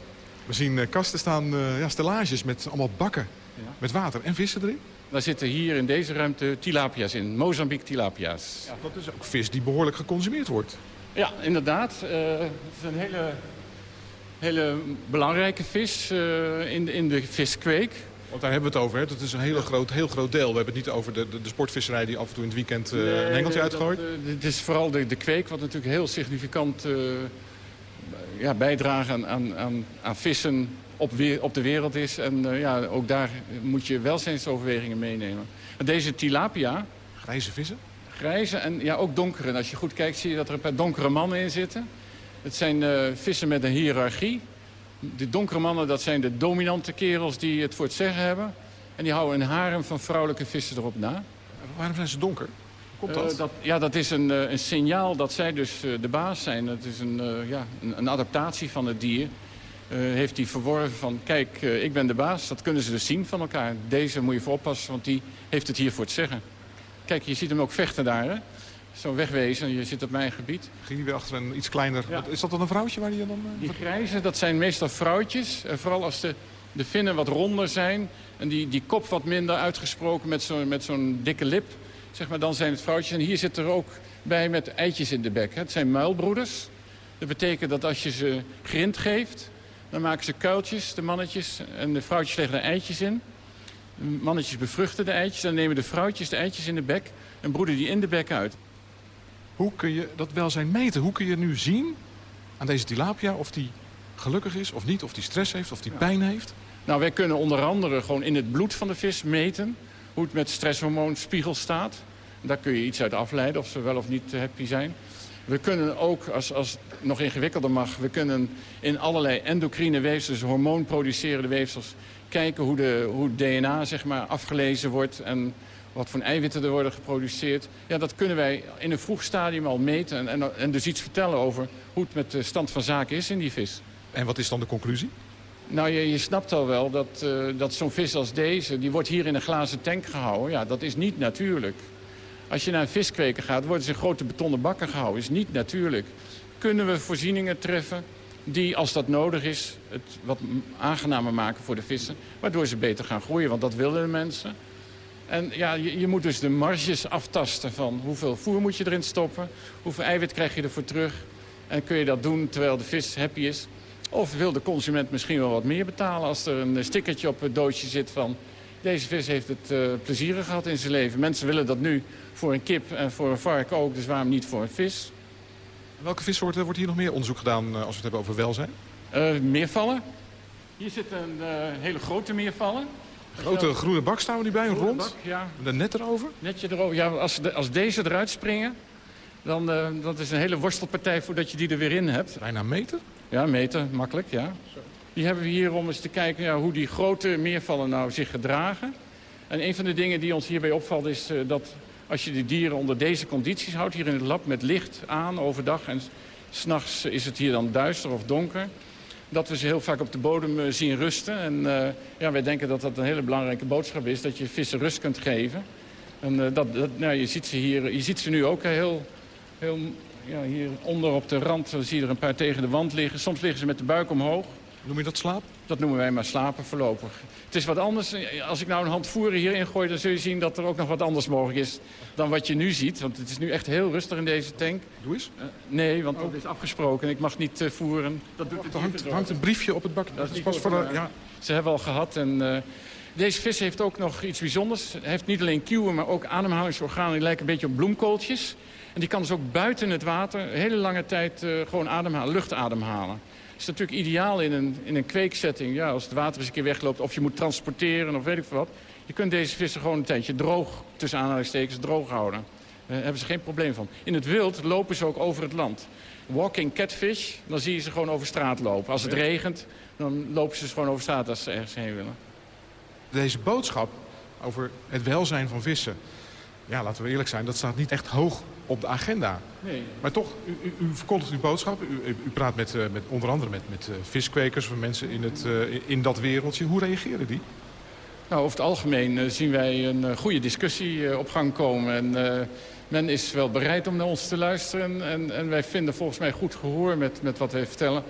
We zien uh, kasten staan, ja, stellages met allemaal bakken. Ja. Met water en vissen erin. Daar zitten hier in deze ruimte tilapia's in. Mozambique tilapia's. Ja, dat is ook vis die behoorlijk geconsumeerd wordt. Ja, inderdaad. Uh, het is een hele, hele belangrijke vis in, de, in de viskweek. Want daar hebben we het over. Hè? Dat is een hele groot, heel groot deel. We hebben het niet over de, de, de sportvisserij die af en toe in het weekend uh, nee, een hengeltje uitgooit. Het is vooral de, de kweek wat natuurlijk heel significant ja, bijdragen aan, aan, aan vissen op, weer, op de wereld is. En uh, ja, ook daar moet je welzijnsoverwegingen meenemen. En deze tilapia... Grijze vissen? Grijze en ja, ook donkere. En als je goed kijkt zie je dat er een paar donkere mannen in zitten. Het zijn vissen met een hiërarchie. De donkere mannen, dat zijn de dominante kerels die het voor het zeggen hebben. En die houden een harem van vrouwelijke vissen erop na. Waarom zijn ze donker? Komt dat? Uh, dat ja, dat is een, uh, een signaal dat zij dus de baas zijn. Het is een, ja, een, een, adaptatie van het dier. Heeft hij verworven van, kijk, ik ben de baas. Dat kunnen ze dus zien van elkaar. Deze moet je voor oppassen, want die heeft het hier voor het zeggen. Kijk, je ziet hem ook vechten daar, hè? Zo wegwezen, je zit op mijn gebied. Ging hij weer achter een iets kleiner... Ja. Is dat dan een vrouwtje waar je dan... Uh, die grijze, dat zijn meestal vrouwtjes. Vooral als de, de vinnen wat ronder zijn... en die, die kop wat minder uitgesproken met zo'n met zo'n dikke lip... Zeg maar, dan zijn het vrouwtjes. En hier zit er ook bij met eitjes in de bek. Hè. Het zijn muilbroeders. Dat betekent dat als je ze grind geeft... dan maken ze kuiltjes, de mannetjes. En de vrouwtjes leggen er eitjes in. De mannetjes bevruchten de eitjes. Dan nemen de vrouwtjes de eitjes in de bek... en broeden die in de bek uit. Hoe kun je dat welzijn meten? Hoe kun je nu zien aan deze tilapia of die gelukkig is of niet? Of die stress heeft of die pijn heeft? Nou, wij kunnen onder andere gewoon in het bloed van de vis meten... hoe het met stresshormoonspiegel staat. Daar kun je iets uit afleiden of ze wel of niet happy zijn. We kunnen ook, als, als het nog ingewikkelder mag... we kunnen in allerlei endocrine weefsels, hormoonproducerende weefsels... kijken hoe, de, hoe DNA zeg maar, afgelezen wordt... en wat voor eiwitten er worden geproduceerd. Ja, dat kunnen wij in een vroeg stadium al meten en, en, en dus iets vertellen over hoe het met de stand van zaken is in die vis. En wat is dan de conclusie? Nou, je, je snapt al wel dat, uh, dat zo'n vis als deze, die wordt hier in een glazen tank gehouden. Ja, dat is niet natuurlijk. Als je naar een viskweker gaat, worden ze in grote betonnen bakken gehouden. is niet natuurlijk. Kunnen we voorzieningen treffen die, als dat nodig is, het wat aangenamer maken voor de vissen. Waardoor ze beter gaan groeien, want dat willen de mensen. En ja, je, je, moet dus de marges aftasten van hoeveel voer moet je erin stoppen. Hoeveel eiwit krijg je ervoor terug. En kun je dat doen terwijl de vis happy is. Of wil de consument misschien wel wat meer betalen als er een stickertje op het doosje zit van... deze vis heeft het uh, plezierig gehad in zijn leven. Mensen willen dat nu voor een kip en voor een vark ook, dus waarom niet voor een vis? Welke vissoorten wordt hier nog meer onderzoek gedaan uh, als we het hebben over welzijn? Uh, meervallen. Hier zit een hele grote meervallen. Grote groene bak staan we nu bij, een rond. Bak, ja. Een net erover? Netje erover. Ja, als, de, als deze eruit springen, dan uh, dat is een hele worstelpartij voordat je die er weer in hebt. Bijna een meter? Ja, een meter, makkelijk, ja. Die hebben we hier om eens te kijken ja, hoe die grote meervallen nou zich gedragen. En een van de dingen die ons hierbij opvalt is uh, dat als je de dieren onder deze condities houdt... hier in het lab met licht aan overdag en s'nachts is het hier dan duister of donker dat we ze heel vaak op de bodem zien rusten. En uh, ja, wij denken dat dat een hele belangrijke boodschap is, dat je vissen rust kunt geven. En dat, dat, nou, je, ziet ze hier, je ziet ze nu ook heel, heel ja, hier onder op de rand zie je er een paar tegen de wand liggen. Soms liggen ze met de buik omhoog. Noem je dat slaap? Dat noemen wij maar slapen voorlopig. Het is wat anders. Als ik nou een hand voeren hierin gooi... dan zul je zien dat er ook nog wat anders mogelijk is dan wat je nu ziet. Want het is nu echt heel rustig in deze tank. Doe eens. Uh, nee, want dat is afgesproken. Ik mag niet uh, voeren. Dat doet het er hangt, hangt, een briefje op het bak. Dat, is pas voor de, ja. Ze hebben al gehad. En, uh, deze vis heeft ook nog iets bijzonders. Hij heeft niet alleen kieuwen, maar ook ademhalingsorganen. Die lijken een beetje op bloemkooltjes. En die kan dus ook buiten het water hele lange tijd gewoon ademhalen, lucht ademhalen is natuurlijk ideaal in een, in een kweeksetting. Ja, als het water eens een keer wegloopt of je moet transporteren of weet ik wat. Je kunt deze vissen gewoon een tijdje droog, tussen aanhalingstekens, droog houden. Daar hebben ze geen probleem van. In het wild lopen ze ook over het land. Walking catfish, dan zie je ze gewoon over straat lopen. Als het regent, dan lopen ze dus gewoon over straat als ze ergens heen willen. Deze boodschap over het welzijn van vissen... ja, laten we eerlijk zijn, dat staat niet echt hoog op de agenda. Nee. Maar toch, u, u, u verkondigt uw boodschap. U, u praat met, uh, met, onder andere met, met uh, viskwekers of mensen in, het, uh, in dat wereldje. Hoe reageren die? Nou, over het algemeen zien wij een goede discussie op gang komen. En men is wel bereid om naar ons te luisteren. En, en wij vinden volgens mij goed gehoor met, met wat wij vertellen.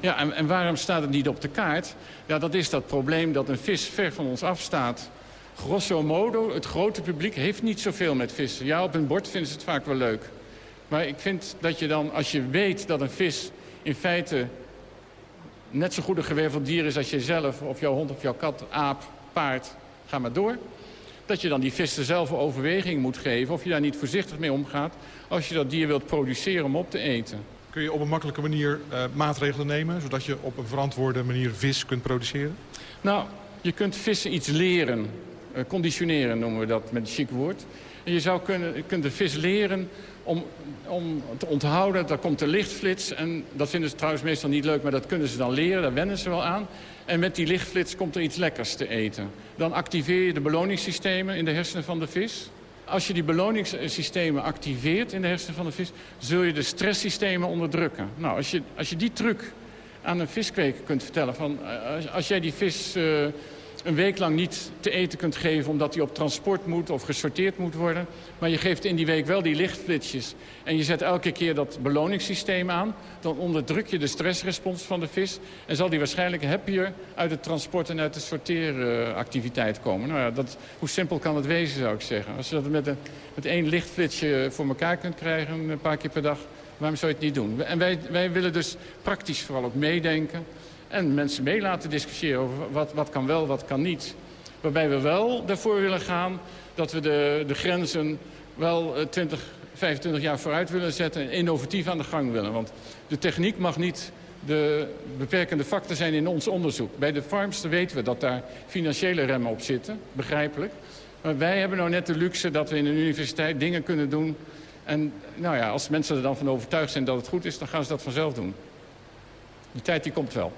Ja, en, en waarom staat het niet op de kaart? Ja, dat is dat probleem dat een vis ver van ons afstaat grosso modo, het grote publiek heeft niet zoveel met vissen. Ja, op een bord vinden ze het vaak wel leuk. Maar ik vind dat je dan, als je weet dat een vis in feite net zo goed een gewerveld dier is als jezelf... of jouw hond of jouw kat, aap, paard, ga maar door... dat je dan die vis er zelf een overweging moet geven... of je daar niet voorzichtig mee omgaat als je dat dier wilt produceren om op te eten. Kun je op een makkelijke manier uh, maatregelen nemen... zodat je op een verantwoorde manier vis kunt produceren? Nou, je kunt vissen iets leren. Uh, conditioneren noemen we dat met een chic woord. En je zou kunnen, kunt de vis leren om, om te onthouden, daar komt de lichtflits. En dat vinden ze trouwens meestal niet leuk, maar dat kunnen ze dan leren. Daar wennen ze wel aan. En met die lichtflits komt er iets lekkers te eten. Dan activeer je de beloningssystemen in de hersenen van de vis. Als je die beloningssystemen activeert in de hersenen van de vis... zul je de stresssystemen onderdrukken. Nou, als je, als je die truc aan een viskweker kunt vertellen... van als, als jij die vis... Uh, een week lang niet te eten kunt geven... omdat hij op transport moet of gesorteerd moet worden. Maar je geeft in die week wel die lichtflitsjes. En je zet elke keer dat beloningssysteem aan. Dan onderdruk je de stressrespons van de vis. En zal die waarschijnlijk happier uit het transport en uit de sorteeractiviteit komen. Nou ja, dat, hoe simpel kan het wezen, zou ik zeggen. Als je dat met, een, met één lichtflitsje voor elkaar kunt krijgen, een paar keer per dag... waarom zou je het niet doen? En wij, wij willen dus praktisch vooral ook meedenken... En mensen mee laten discussiëren over wat, wat kan wel, wat kan niet. Waarbij we wel ervoor willen gaan dat we de, de grenzen wel 20, 25 jaar vooruit willen zetten... en innovatief aan de gang willen. Want de techniek mag niet de beperkende factor zijn in ons onderzoek. Bij de farms weten we dat daar financiële remmen op zitten, begrijpelijk. Maar wij hebben nou net de luxe dat we in een universiteit dingen kunnen doen... en nou ja, als mensen er dan van overtuigd zijn dat het goed is... dan gaan ze dat vanzelf doen. Die tijd die komt wel.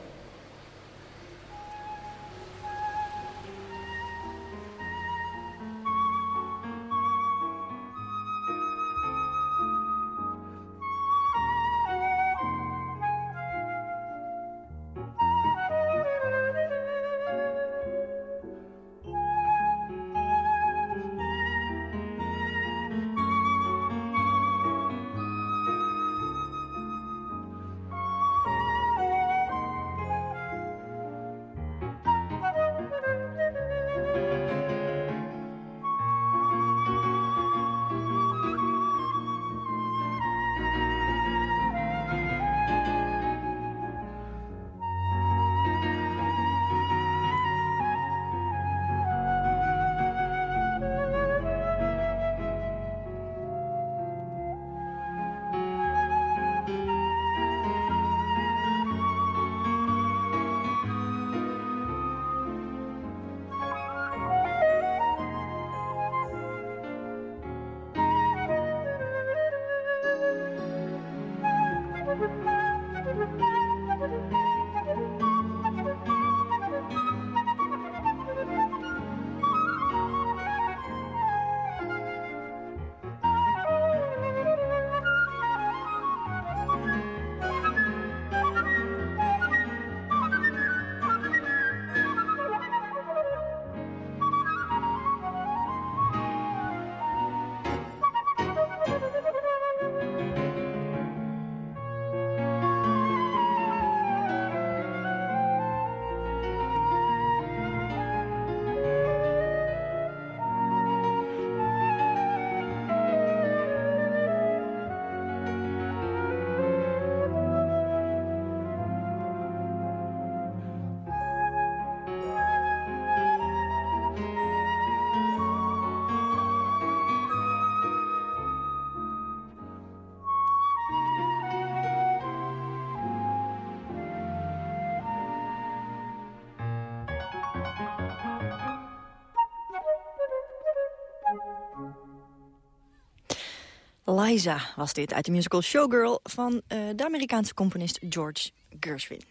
Liza was dit uit de musical Showgirl van uh, de Amerikaanse componist George Gershwin.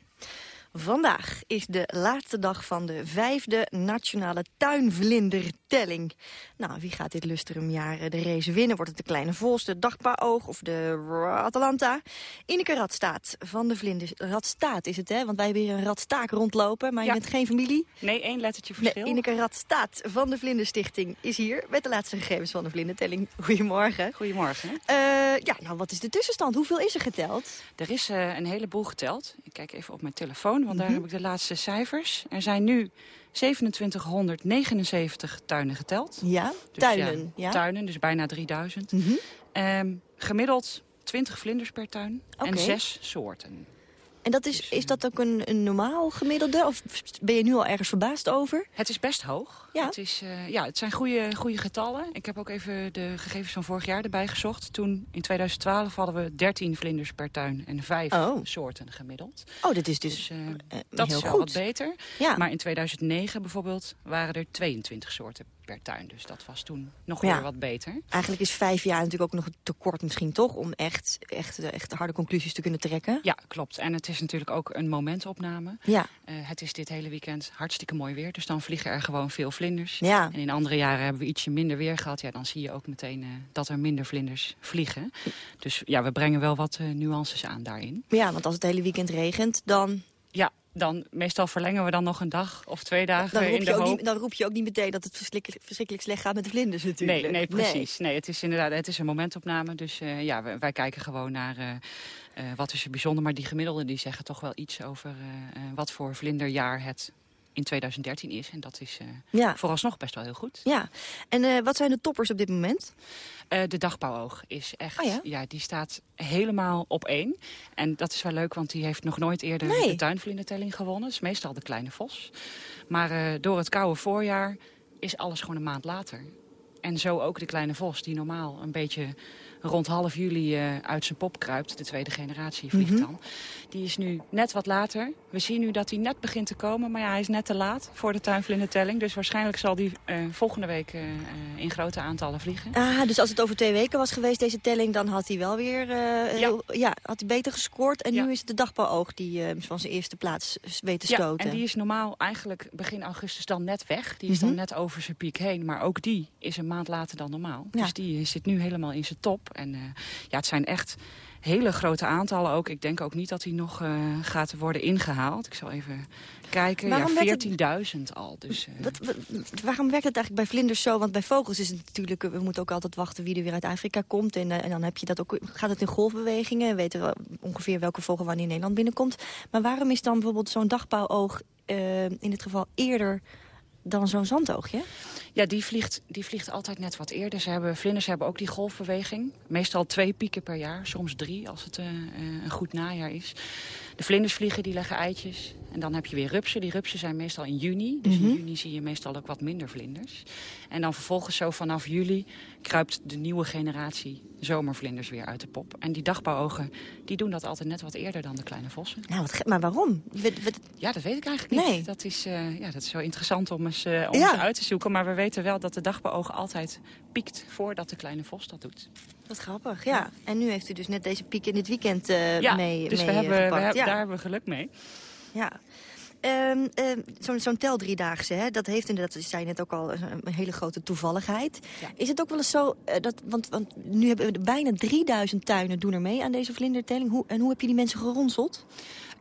Vandaag is de laatste dag van de vijfde nationale tuinvlindertelling. Nou, wie gaat dit lustrumjaar de race winnen? Wordt het de Kleine Vos, de Dagpaoog of de Atalanta? Ineke Radstaat van de Vlinders. Radstaat is het, hè? Want wij hebben hier een radstaak rondlopen, maar je bent geen familie. Nee, één lettertje verschil. Nee, Ineke Radstaat van de Vlinderstichting is hier met de laatste gegevens van de vlindertelling. Goedemorgen. Goedemorgen. Uh, ja, nou, wat is de tussenstand? Hoeveel is er geteld? Er is uh, een heleboel geteld. Ik kijk even op mijn telefoon want daar mhm. heb ik de laatste cijfers. Er zijn nu 2779 tuinen geteld. Ja, dus tuinen. Ja, Tuinen, dus bijna 3000. Mm -hmm. um, gemiddeld 20 vlinders per tuin okay. en 6 soorten. En dat is, is dat ook een, een, normaal gemiddelde? Of ben je nu al ergens verbaasd over? Het is best hoog. Ja, het, is, uh, ja, het zijn goede, goede getallen. Ik heb ook even de gegevens van vorig jaar erbij gezocht. Toen, in 2012, hadden we 13 vlinders per tuin en 5 oh. soorten gemiddeld. Oh, dat is dus, dus uh, Dat heel is goed. wat beter. Ja. Maar in 2009 bijvoorbeeld waren er 22 soorten per tuin. Dus dat was toen nog weer wat beter. Eigenlijk is vijf jaar natuurlijk ook nog te kort misschien toch... om echt, echt, echt harde conclusies te kunnen trekken. Ja, klopt. En het is natuurlijk ook een momentopname. Ja. Uh, het is dit hele weekend hartstikke mooi weer. Dus dan vliegen er gewoon veel vlinders. Ja. En in andere jaren hebben we ietsje minder weer gehad. Ja, dan zie je ook meteen uh, dat er minder vlinders vliegen. Dus ja, we brengen wel wat uh, nuances aan daarin. Ja, want als het hele weekend regent, dan ja, dan meestal verlengen we dan nog een dag of twee dagen dan in de hoop. Niet, dan roep je ook niet meteen dat het verschrikkelijk, verschrikkelijk slecht gaat met de vlinders natuurlijk. Nee, nee precies. Nee. het is inderdaad het is een momentopname. Dus uh, ja, wij, wij, kijken gewoon naar uh, uh, wat is er bijzonder. Maar die gemiddelden die zeggen toch wel iets over wat voor vlinderjaar het in 2013 is. En dat is uh, ja. vooralsnog best wel heel goed. Ja. En uh, wat zijn de toppers op dit moment? Uh, de dagbouwoog is echt, oh ja? ja? die staat helemaal op één. En dat is wel leuk, want die heeft nog nooit eerder nee. de tuinvlindertelling gewonnen. Is meestal de kleine vos. Maar door het koude voorjaar is alles gewoon een maand later. En zo ook de kleine vos, die normaal een beetje rond half juli uh, uit zijn pop kruipt. De tweede generatie vliegt Mhm. mm -hmm. dan. Die is nu net wat later. We zien nu dat hij net begint te komen. Maar ja, hij is net te laat voor de tuinvlindertelling. Dus waarschijnlijk zal die uh, volgende week uh, in grote aantallen vliegen. Ah, dus als het over twee weken was geweest, deze telling... dan had hij wel weer ja. Ja, had hij beter gescoord. En ja. nu is het de dagbouwoog die van zijn eerste plaats weet te stoten. Ja, en die is normaal eigenlijk begin augustus dan net weg. Die is Mhm. mm -hmm. dan net over zijn piek heen. Maar ook die is een maand later dan normaal. Ja. Dus die zit nu helemaal in zijn top. En uh, ja, het zijn echt hele grote aantallen ook. Ik denk ook niet dat hij nog uh, gaat worden ingehaald. Ik zal even kijken. Waarom ja, 14.000 het... al. Dus, uh... wat, wat, waarom werkt het eigenlijk bij vlinders zo? Want bij vogels is het natuurlijk... we moeten ook altijd wachten wie er weer uit Afrika komt. En, uh, en dan heb je dat ook, gaat het in golfbewegingen. We weten we ongeveer welke vogel wanneer in Nederland binnenkomt. Maar waarom is dan bijvoorbeeld zo'n dagbouwoog... Uh, in dit geval eerder dan zo'n zandoogje? Ja, die vliegt, die vliegt altijd net wat eerder. Ze hebben, vlinders hebben ook die golfbeweging. Meestal twee pieken per jaar, soms drie als het uh, een goed najaar is. De vlinders vliegen, die leggen eitjes. En dan heb je weer rupsen. Die rupsen zijn meestal in juni. Dus Mhm. in juni zie je meestal ook wat minder vlinders. En dan vervolgens zo vanaf juli kruipt de nieuwe generatie zomervlinders weer uit de pop. En die dagbouwogen, die doen dat altijd net wat eerder dan de kleine vossen. Nou, wat, maar waarom? Wat, wat... Ja, dat weet ik eigenlijk niet. Nee. Dat, is, uh, ja, dat is zo interessant om eens, uh, om ja. eens uit te zoeken. Maar we weten wel dat de dagbouwoog altijd piekt voordat de kleine vos dat doet. Wat grappig, ja. En nu heeft u dus net deze piek in dit weekend uh, ja, mee dus mee we hebben, we hebben, ja. daar hebben we geluk mee. Ja. Um, um, Zo'n zo tel hè, dat heeft inderdaad, zei je net ook al, een hele grote toevalligheid. Ja. Is het ook wel eens zo, uh, dat, want, want nu hebben we bijna 3000 tuinen doen er mee aan deze vlindertelling. Hoe, en hoe heb je die mensen geronseld?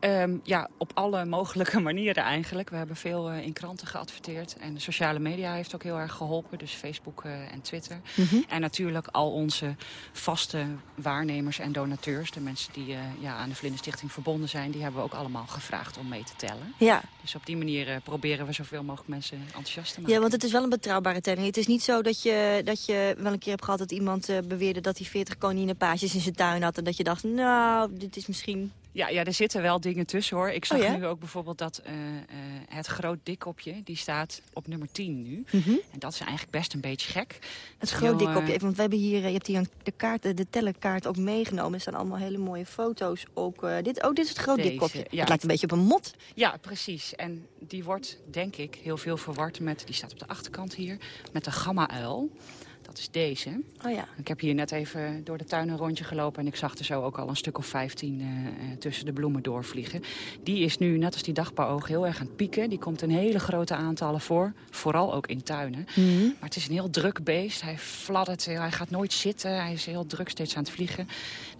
Um, ja, op alle mogelijke manieren eigenlijk. We hebben veel uh, in kranten geadverteerd. En de sociale media heeft ook heel erg geholpen. Dus Facebook uh, en Twitter. Mm -hmm. En natuurlijk al onze vaste waarnemers en donateurs. De mensen die uh, ja, aan de Vlinderstichting verbonden zijn. Die hebben we ook allemaal gevraagd om mee te tellen. Ja. Dus op die manier proberen we zoveel mogelijk mensen enthousiast te maken. Ja, want het is wel een betrouwbare telling. Het is niet zo dat je, dat je wel een keer hebt gehad dat iemand beweerde... dat hij 40 koninginnepaasjes in zijn tuin had. En dat je dacht, nou, dit is misschien... Ja, ja, er zitten wel dingen tussen hoor. Ik zag oh, ja? nu ook bijvoorbeeld dat uh, uh, het groot dikkopje, die staat op nummer 10 nu. Mm -hmm. En dat is eigenlijk best een beetje gek. Het groot dikkopje, want we hebben hier, je hebt hier de, kaart, de tellerkaart ook meegenomen. Er staan allemaal hele mooie foto's. Ook, uh, dit, oh, dit is het groot Deze, dikkopje. Ja. Het lijkt een beetje op een mot. Ja, precies. En die wordt, denk ik, heel veel verward met, die staat op de achterkant hier, met de gamma-uil. Dat is deze. Oh ja. Ik heb hier net even door de tuin een rondje gelopen... en ik zag er zo ook al een stuk of 15 uh, tussen de bloemen doorvliegen. Die is nu, net als die dagbouwoog, heel erg aan het pieken. Die komt in hele grote aantallen voor. Vooral ook in tuinen. Mm. Maar het is een heel druk beest. Hij fladdert, hij gaat nooit zitten. Hij is heel druk steeds aan het vliegen.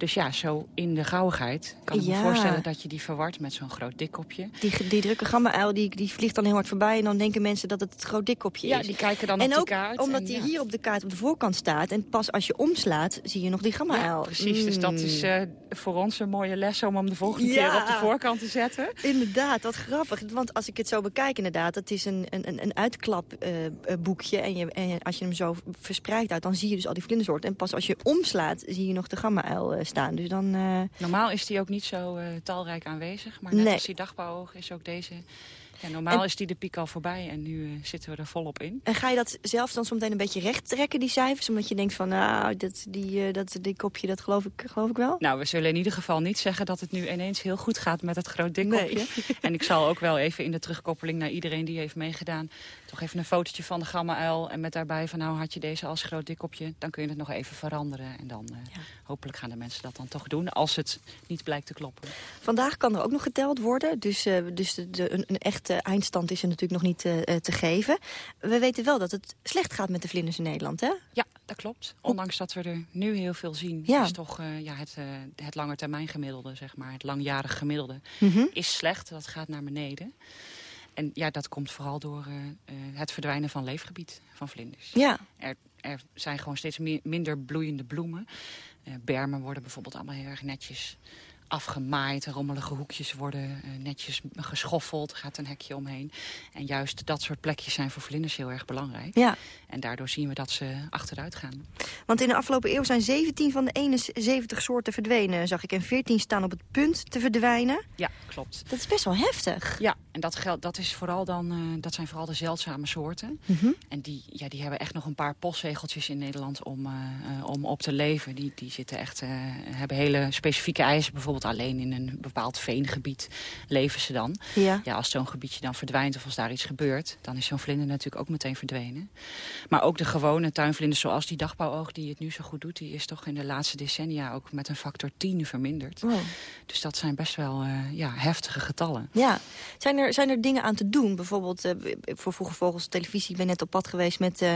Dus ja, zo in de gauwigheid kan ik Ja. me voorstellen... dat je die verwart met zo'n groot dikkopje. Die, die drukke gamma-uil die, die vliegt dan heel hard voorbij... en dan denken mensen dat het het groot dikkopje Ja, is. die kijken dan en op ook kaart omdat en die ja. hier op de kaart op de voorkant staat... en pas als je omslaat, zie je nog die gamma-uil. Ja, precies. Dus dat is Mm. eh, voor ons een mooie les om hem de volgende Ja. keer op de voorkant te zetten. Inderdaad, wat grappig. Want als ik het zo bekijk inderdaad, het is een, een, een- uitklapboekje. en, je, en als je hem zo verspreidt uit, dan zie je dus al die vlindersoorten. En pas als je omslaat, zie je nog de gamma-uil eh, staan. Dus dan... eh, Normaal is die ook niet zo eh, talrijk aanwezig. Maar net Nee. als die dagbouwoog is ook deze... Ja, normaal En- is die de piek al voorbij en nu eh, zitten we er volop in. En ga je dat zelf dan soms een beetje recht trekken, die cijfers? Omdat je denkt van, nou, dat, die, eh, dat, die kopje, dat geloof ik, geloof ik wel? Nou, we zullen in ieder geval niet zeggen dat het nu ineens heel goed gaat met het groot dikkopje. Nee. En ik zal ook wel even in de terugkoppeling naar iedereen die heeft meegedaan... toch even een fotootje van de gamma-uil en met daarbij van... nou had je deze als groot dikkopje, dan kun je het nog even veranderen. En dan eh, hopelijk gaan de mensen dat dan toch doen, als het niet blijkt te kloppen. Vandaag kan er ook nog geteld worden. Dus, dus de, de- een, een echte eindstand is er natuurlijk nog niet eh, eh, te geven. We weten wel dat het slecht gaat met de vlinders in Nederland, hè? Ja, dat klopt. Ondanks dat we er nu heel veel zien, Ja. is toch eh, ja, het, eh het langetermijn gemiddelde, zeg maar, het langjarig gemiddelde, Mhm. is slecht. Dat gaat naar beneden. En ja, dat komt vooral door eh, eh, het verdwijnen van leefgebied van vlinders. Ja. Er, er zijn gewoon steeds meer, minder bloeiende bloemen. Eh, bermen worden bijvoorbeeld allemaal heel erg netjes afgemaaid. Rommelige hoekjes worden eh, netjes geschoffeld. Gaat een hekje omheen. En juist dat soort plekjes zijn voor vlinders heel erg belangrijk. Ja. En daardoor zien we dat ze achteruit gaan. Want in de afgelopen eeuw zijn 17 van de 71 soorten verdwenen, zag ik. En 14 staan op het punt te verdwijnen. Ja, klopt. Dat is best wel heftig. Ja, en dat, geldt, dat, is vooral dan, eh, dat zijn vooral de zeldzame soorten. Mhm. En die, ja, die hebben echt nog een paar postzegeltjes in Nederland om, eh, om op te leven. Die, die zitten echt, eh, hebben hele specifieke eisen. Bijvoorbeeld alleen in een bepaald veengebied leven ze dan. Ja. Ja, als zo'n gebiedje dan verdwijnt of als daar iets gebeurt... dan is zo'n vlinder natuurlijk ook meteen verdwenen. Maar ook de gewone tuinvlinders zoals die dagbouwoog die het nu zo goed doet... die is toch in de laatste decennia ook met een factor 10 verminderd. Wow. Dus dat zijn best wel eh, ja, heftige getallen. Ja. Zijn er, zijn er dingen aan te doen? Bijvoorbeeld eh, voor Vroege Vogels televisie. Ik ben net op pad geweest met eh,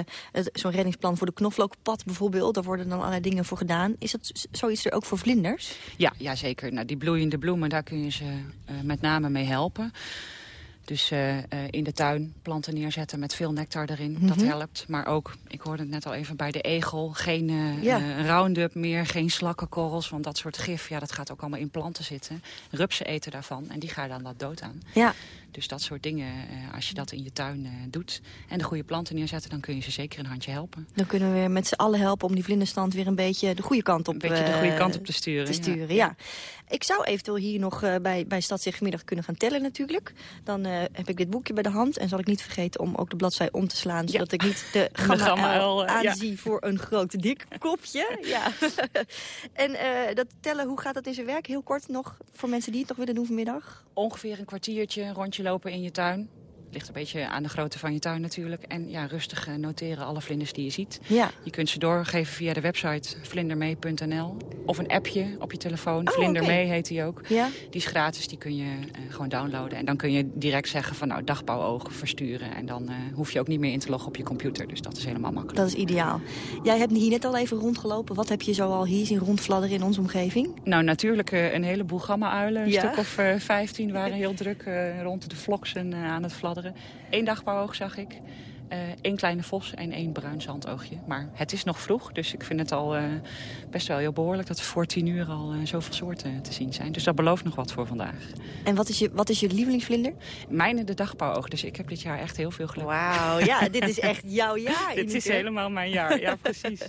zo'n reddingsplan voor de knoflookpad bijvoorbeeld. Daar worden dan allerlei dingen voor gedaan. Is dat zoiets er ook voor vlinders? Ja, ja zeker. Nou, die bloeiende bloemen, daar kun je ze met name mee helpen. Dus eh, eh, in de tuin planten neerzetten met veel nectar erin, dat Mhm. helpt. Maar ook, ik hoorde het net al even bij de egel, geen eh, Ja. Roundup meer, geen slakkenkorrels. Want dat soort gif, ja, dat gaat ook allemaal in planten zitten. Rupsen eten daarvan en die gaan dan dat dood aan. Ja. Dus dat soort dingen, als je dat in je tuin doet en de goede planten neerzetten... dan kun je ze zeker een handje helpen. Dan kunnen we weer met z'n allen helpen om die vlinderstand weer een beetje de goede kant op, Een beetje de goede kant op te sturen. te sturen. Ja. Ik zou eventueel hier nog bij, bij Stadzicht vanmiddag kunnen gaan tellen natuurlijk. Dan heb ik dit boekje bij de hand en zal ik niet vergeten om ook de bladzij om te slaan. Zodat ik niet de gamma gamma-uil, eh, ja. aanzie voor een groot dik kopje. ja. en eh, dat tellen, hoe gaat dat in zijn werk? Heel kort nog voor mensen die het nog willen doen vanmiddag. ongeveer een kwartiertje een rondje lopen in je tuin. Ligt een beetje aan de grootte van je tuin natuurlijk. En ja, rustig eh, noteren alle vlinders die je ziet. Ja. Je kunt ze doorgeven via de website vlindermee.nl. Of een appje op je telefoon. Oh, Vlindermee heet die ook. Ja. Die is gratis, die kun je eh, gewoon downloaden. En dan kun je direct zeggen van nou, dagbouwogen versturen. En dan eh, hoef je ook niet meer in te loggen op je computer. Dus dat is helemaal makkelijk. Dat is ideaal. Jij hebt hier net al even rondgelopen. Wat heb je zo al hier zien rondfladderen in onze omgeving? Nou, natuurlijk een heleboel gamma-uilen. Een Ja. stuk of 15 waren heel druk rond de vloksen aan het fladderen. Eén dagbouwoog zag ik. Eh één kleine vos en één bruin zandoogje. Maar het is nog vroeg, dus ik vind het al eh, best wel heel behoorlijk... dat er voor tien uur al eh, zoveel soorten te zien zijn. Dus dat belooft nog wat voor vandaag. En wat is je, wat is je lievelingsvlinder? Mijne de dagbouwoog, dus ik heb dit jaar echt heel veel geluk. Wauw, ja, dit is echt jouw jaar, Dit is helemaal mijn jaar, ja precies.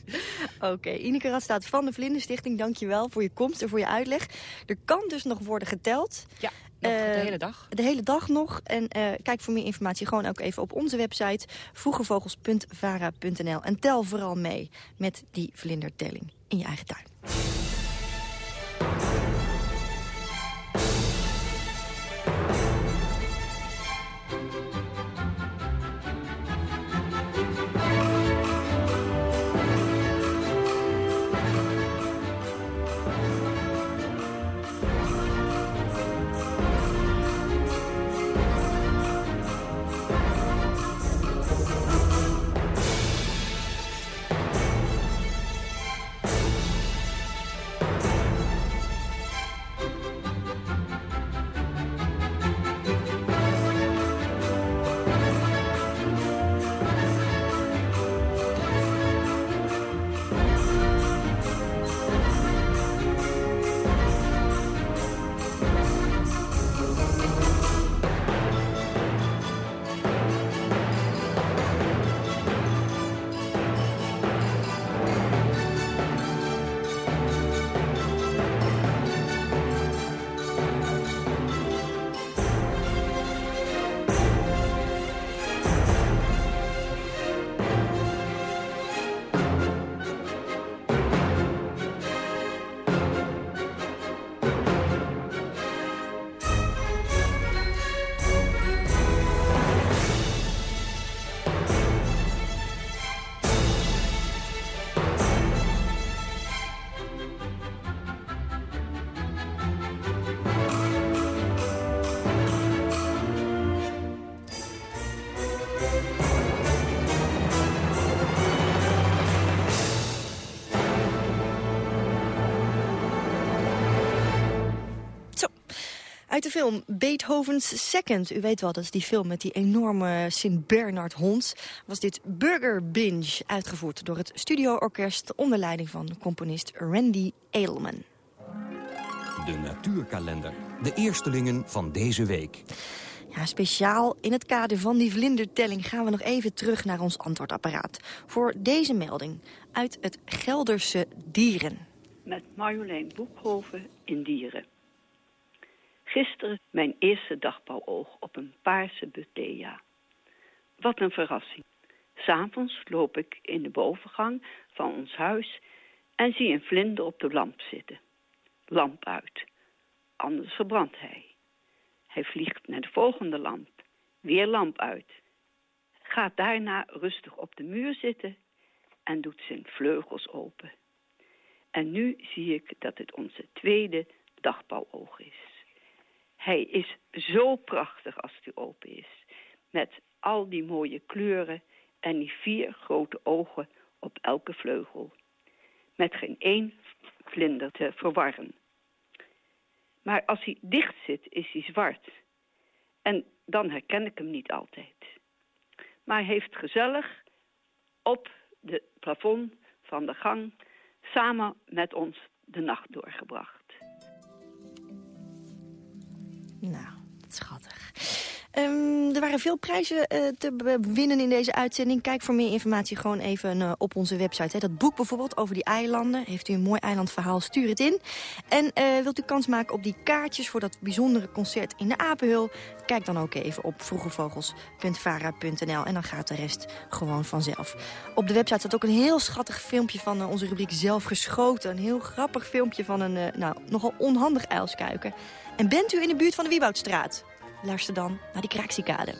Oké, Ineke Radstaat van de Vlinderstichting, dankjewel voor je komst en voor je uitleg. Er kan dus nog worden geteld. Ja, nog de Eh, hele dag. De hele dag nog. En eh, kijk voor meer informatie gewoon ook even op onze website vroegevogels.vara.nl. En tel vooral mee met die vlindertelling in je eigen tuin. Film Beethoven's Second. U weet wel, dat is die film met die enorme Sint-Bernard hond. Was dit Burger Binge, uitgevoerd door het Studio-orkest... onder leiding van componist Randy Edelman. De natuurkalender. De eerstelingen van deze week. Ja, speciaal in het kader van die vlindertelling gaan we nog even terug naar ons antwoordapparaat. Voor deze melding uit het Gelderse Dieren. Met Marjolein Boekhoven in Dieren. Gisteren mijn eerste dagbouwoog op een paarse butea. Wat een verrassing. S'avonds loop ik in de bovengang van ons huis en zie een vlinder op de lamp zitten. Lamp uit. Anders verbrandt hij. Hij vliegt naar de volgende lamp. Weer lamp uit. Gaat daarna rustig op de muur zitten en doet zijn vleugels open. En nu zie ik dat het onze tweede dagbouwoog is. Hij is zo prachtig als hij open is. Met al die mooie kleuren en die vier grote ogen op elke vleugel. Met geen één vlinder te verwarren. Maar als hij dicht zit, is hij zwart. En dan herken ik hem niet altijd. Maar hij heeft gezellig op het plafond van de gang samen met ons de nacht doorgebracht. Nou, schattig. Um, er waren veel prijzen uh, te winnen in deze uitzending. Kijk voor meer informatie gewoon even uh, op onze website. Hè. Dat boek bijvoorbeeld over die eilanden. Heeft u een mooi eilandverhaal, stuur het in. En uh, wilt u kans maken op die kaartjes voor dat bijzondere concert in de Apenhul? Kijk dan ook even op vroegevogels.vara.nl en dan gaat de rest gewoon vanzelf. Op de website staat ook een heel schattig filmpje van onze rubriek Zelf geschoten. Een heel grappig filmpje van een nou, nogal onhandig uilskuiken. En bent u in de buurt van de Wieboudstraat? Luister dan naar die kraakcicade.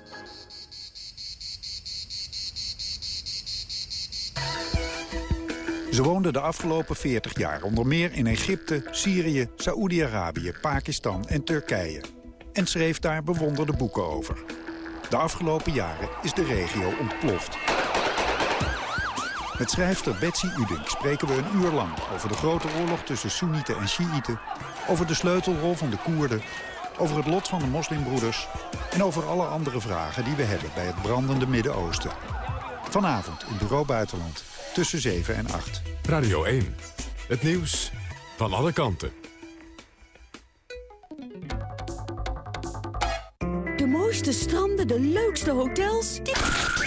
Ze woonde de afgelopen 40 jaar onder meer in Egypte, Syrië, Saoedi-Arabië, Pakistan en Turkije. En schreef daar bewonderde boeken over. De afgelopen jaren is de regio ontploft. Met schrijfster Betsy Udink spreken we een uur lang over de grote oorlog tussen Soenieten en Shiiten... over de sleutelrol van de Koerden over het lot van de moslimbroeders... en over alle andere vragen die we hebben bij het brandende Midden-Oosten. Vanavond in Bureau Buitenland, tussen 7 en 8. Radio 1, het nieuws van alle kanten. De mooiste de leukste hotels...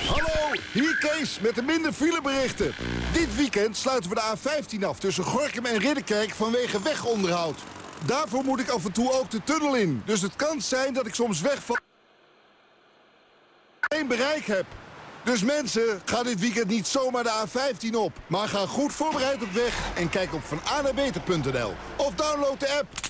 Hallo, hier Kees met de minder fileberichten. Dit weekend sluiten we de A15 af tussen Gorkum en Ridderkerk vanwege wegonderhoud. Daarvoor moet ik af en toe ook de tunnel in. Dus het kan zijn dat ik soms weg van... geen bereik heb. Dus mensen, ga dit weekend niet zomaar de A15 op. Maar ga goed voorbereid op weg en kijk op vananebeter.nl. Of download de app.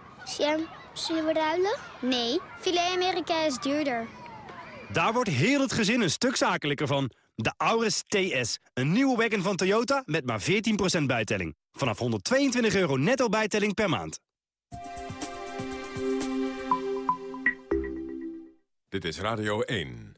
Sam, zullen we ruilen? Nee, filet Amerika is duurder. Daar wordt heel het gezin een stuk zakelijker van. De Auris TS, een nieuwe wagon van Toyota met maar 14% bijtelling. Vanaf 122 euro netto bijtelling per maand. Dit is Radio 1.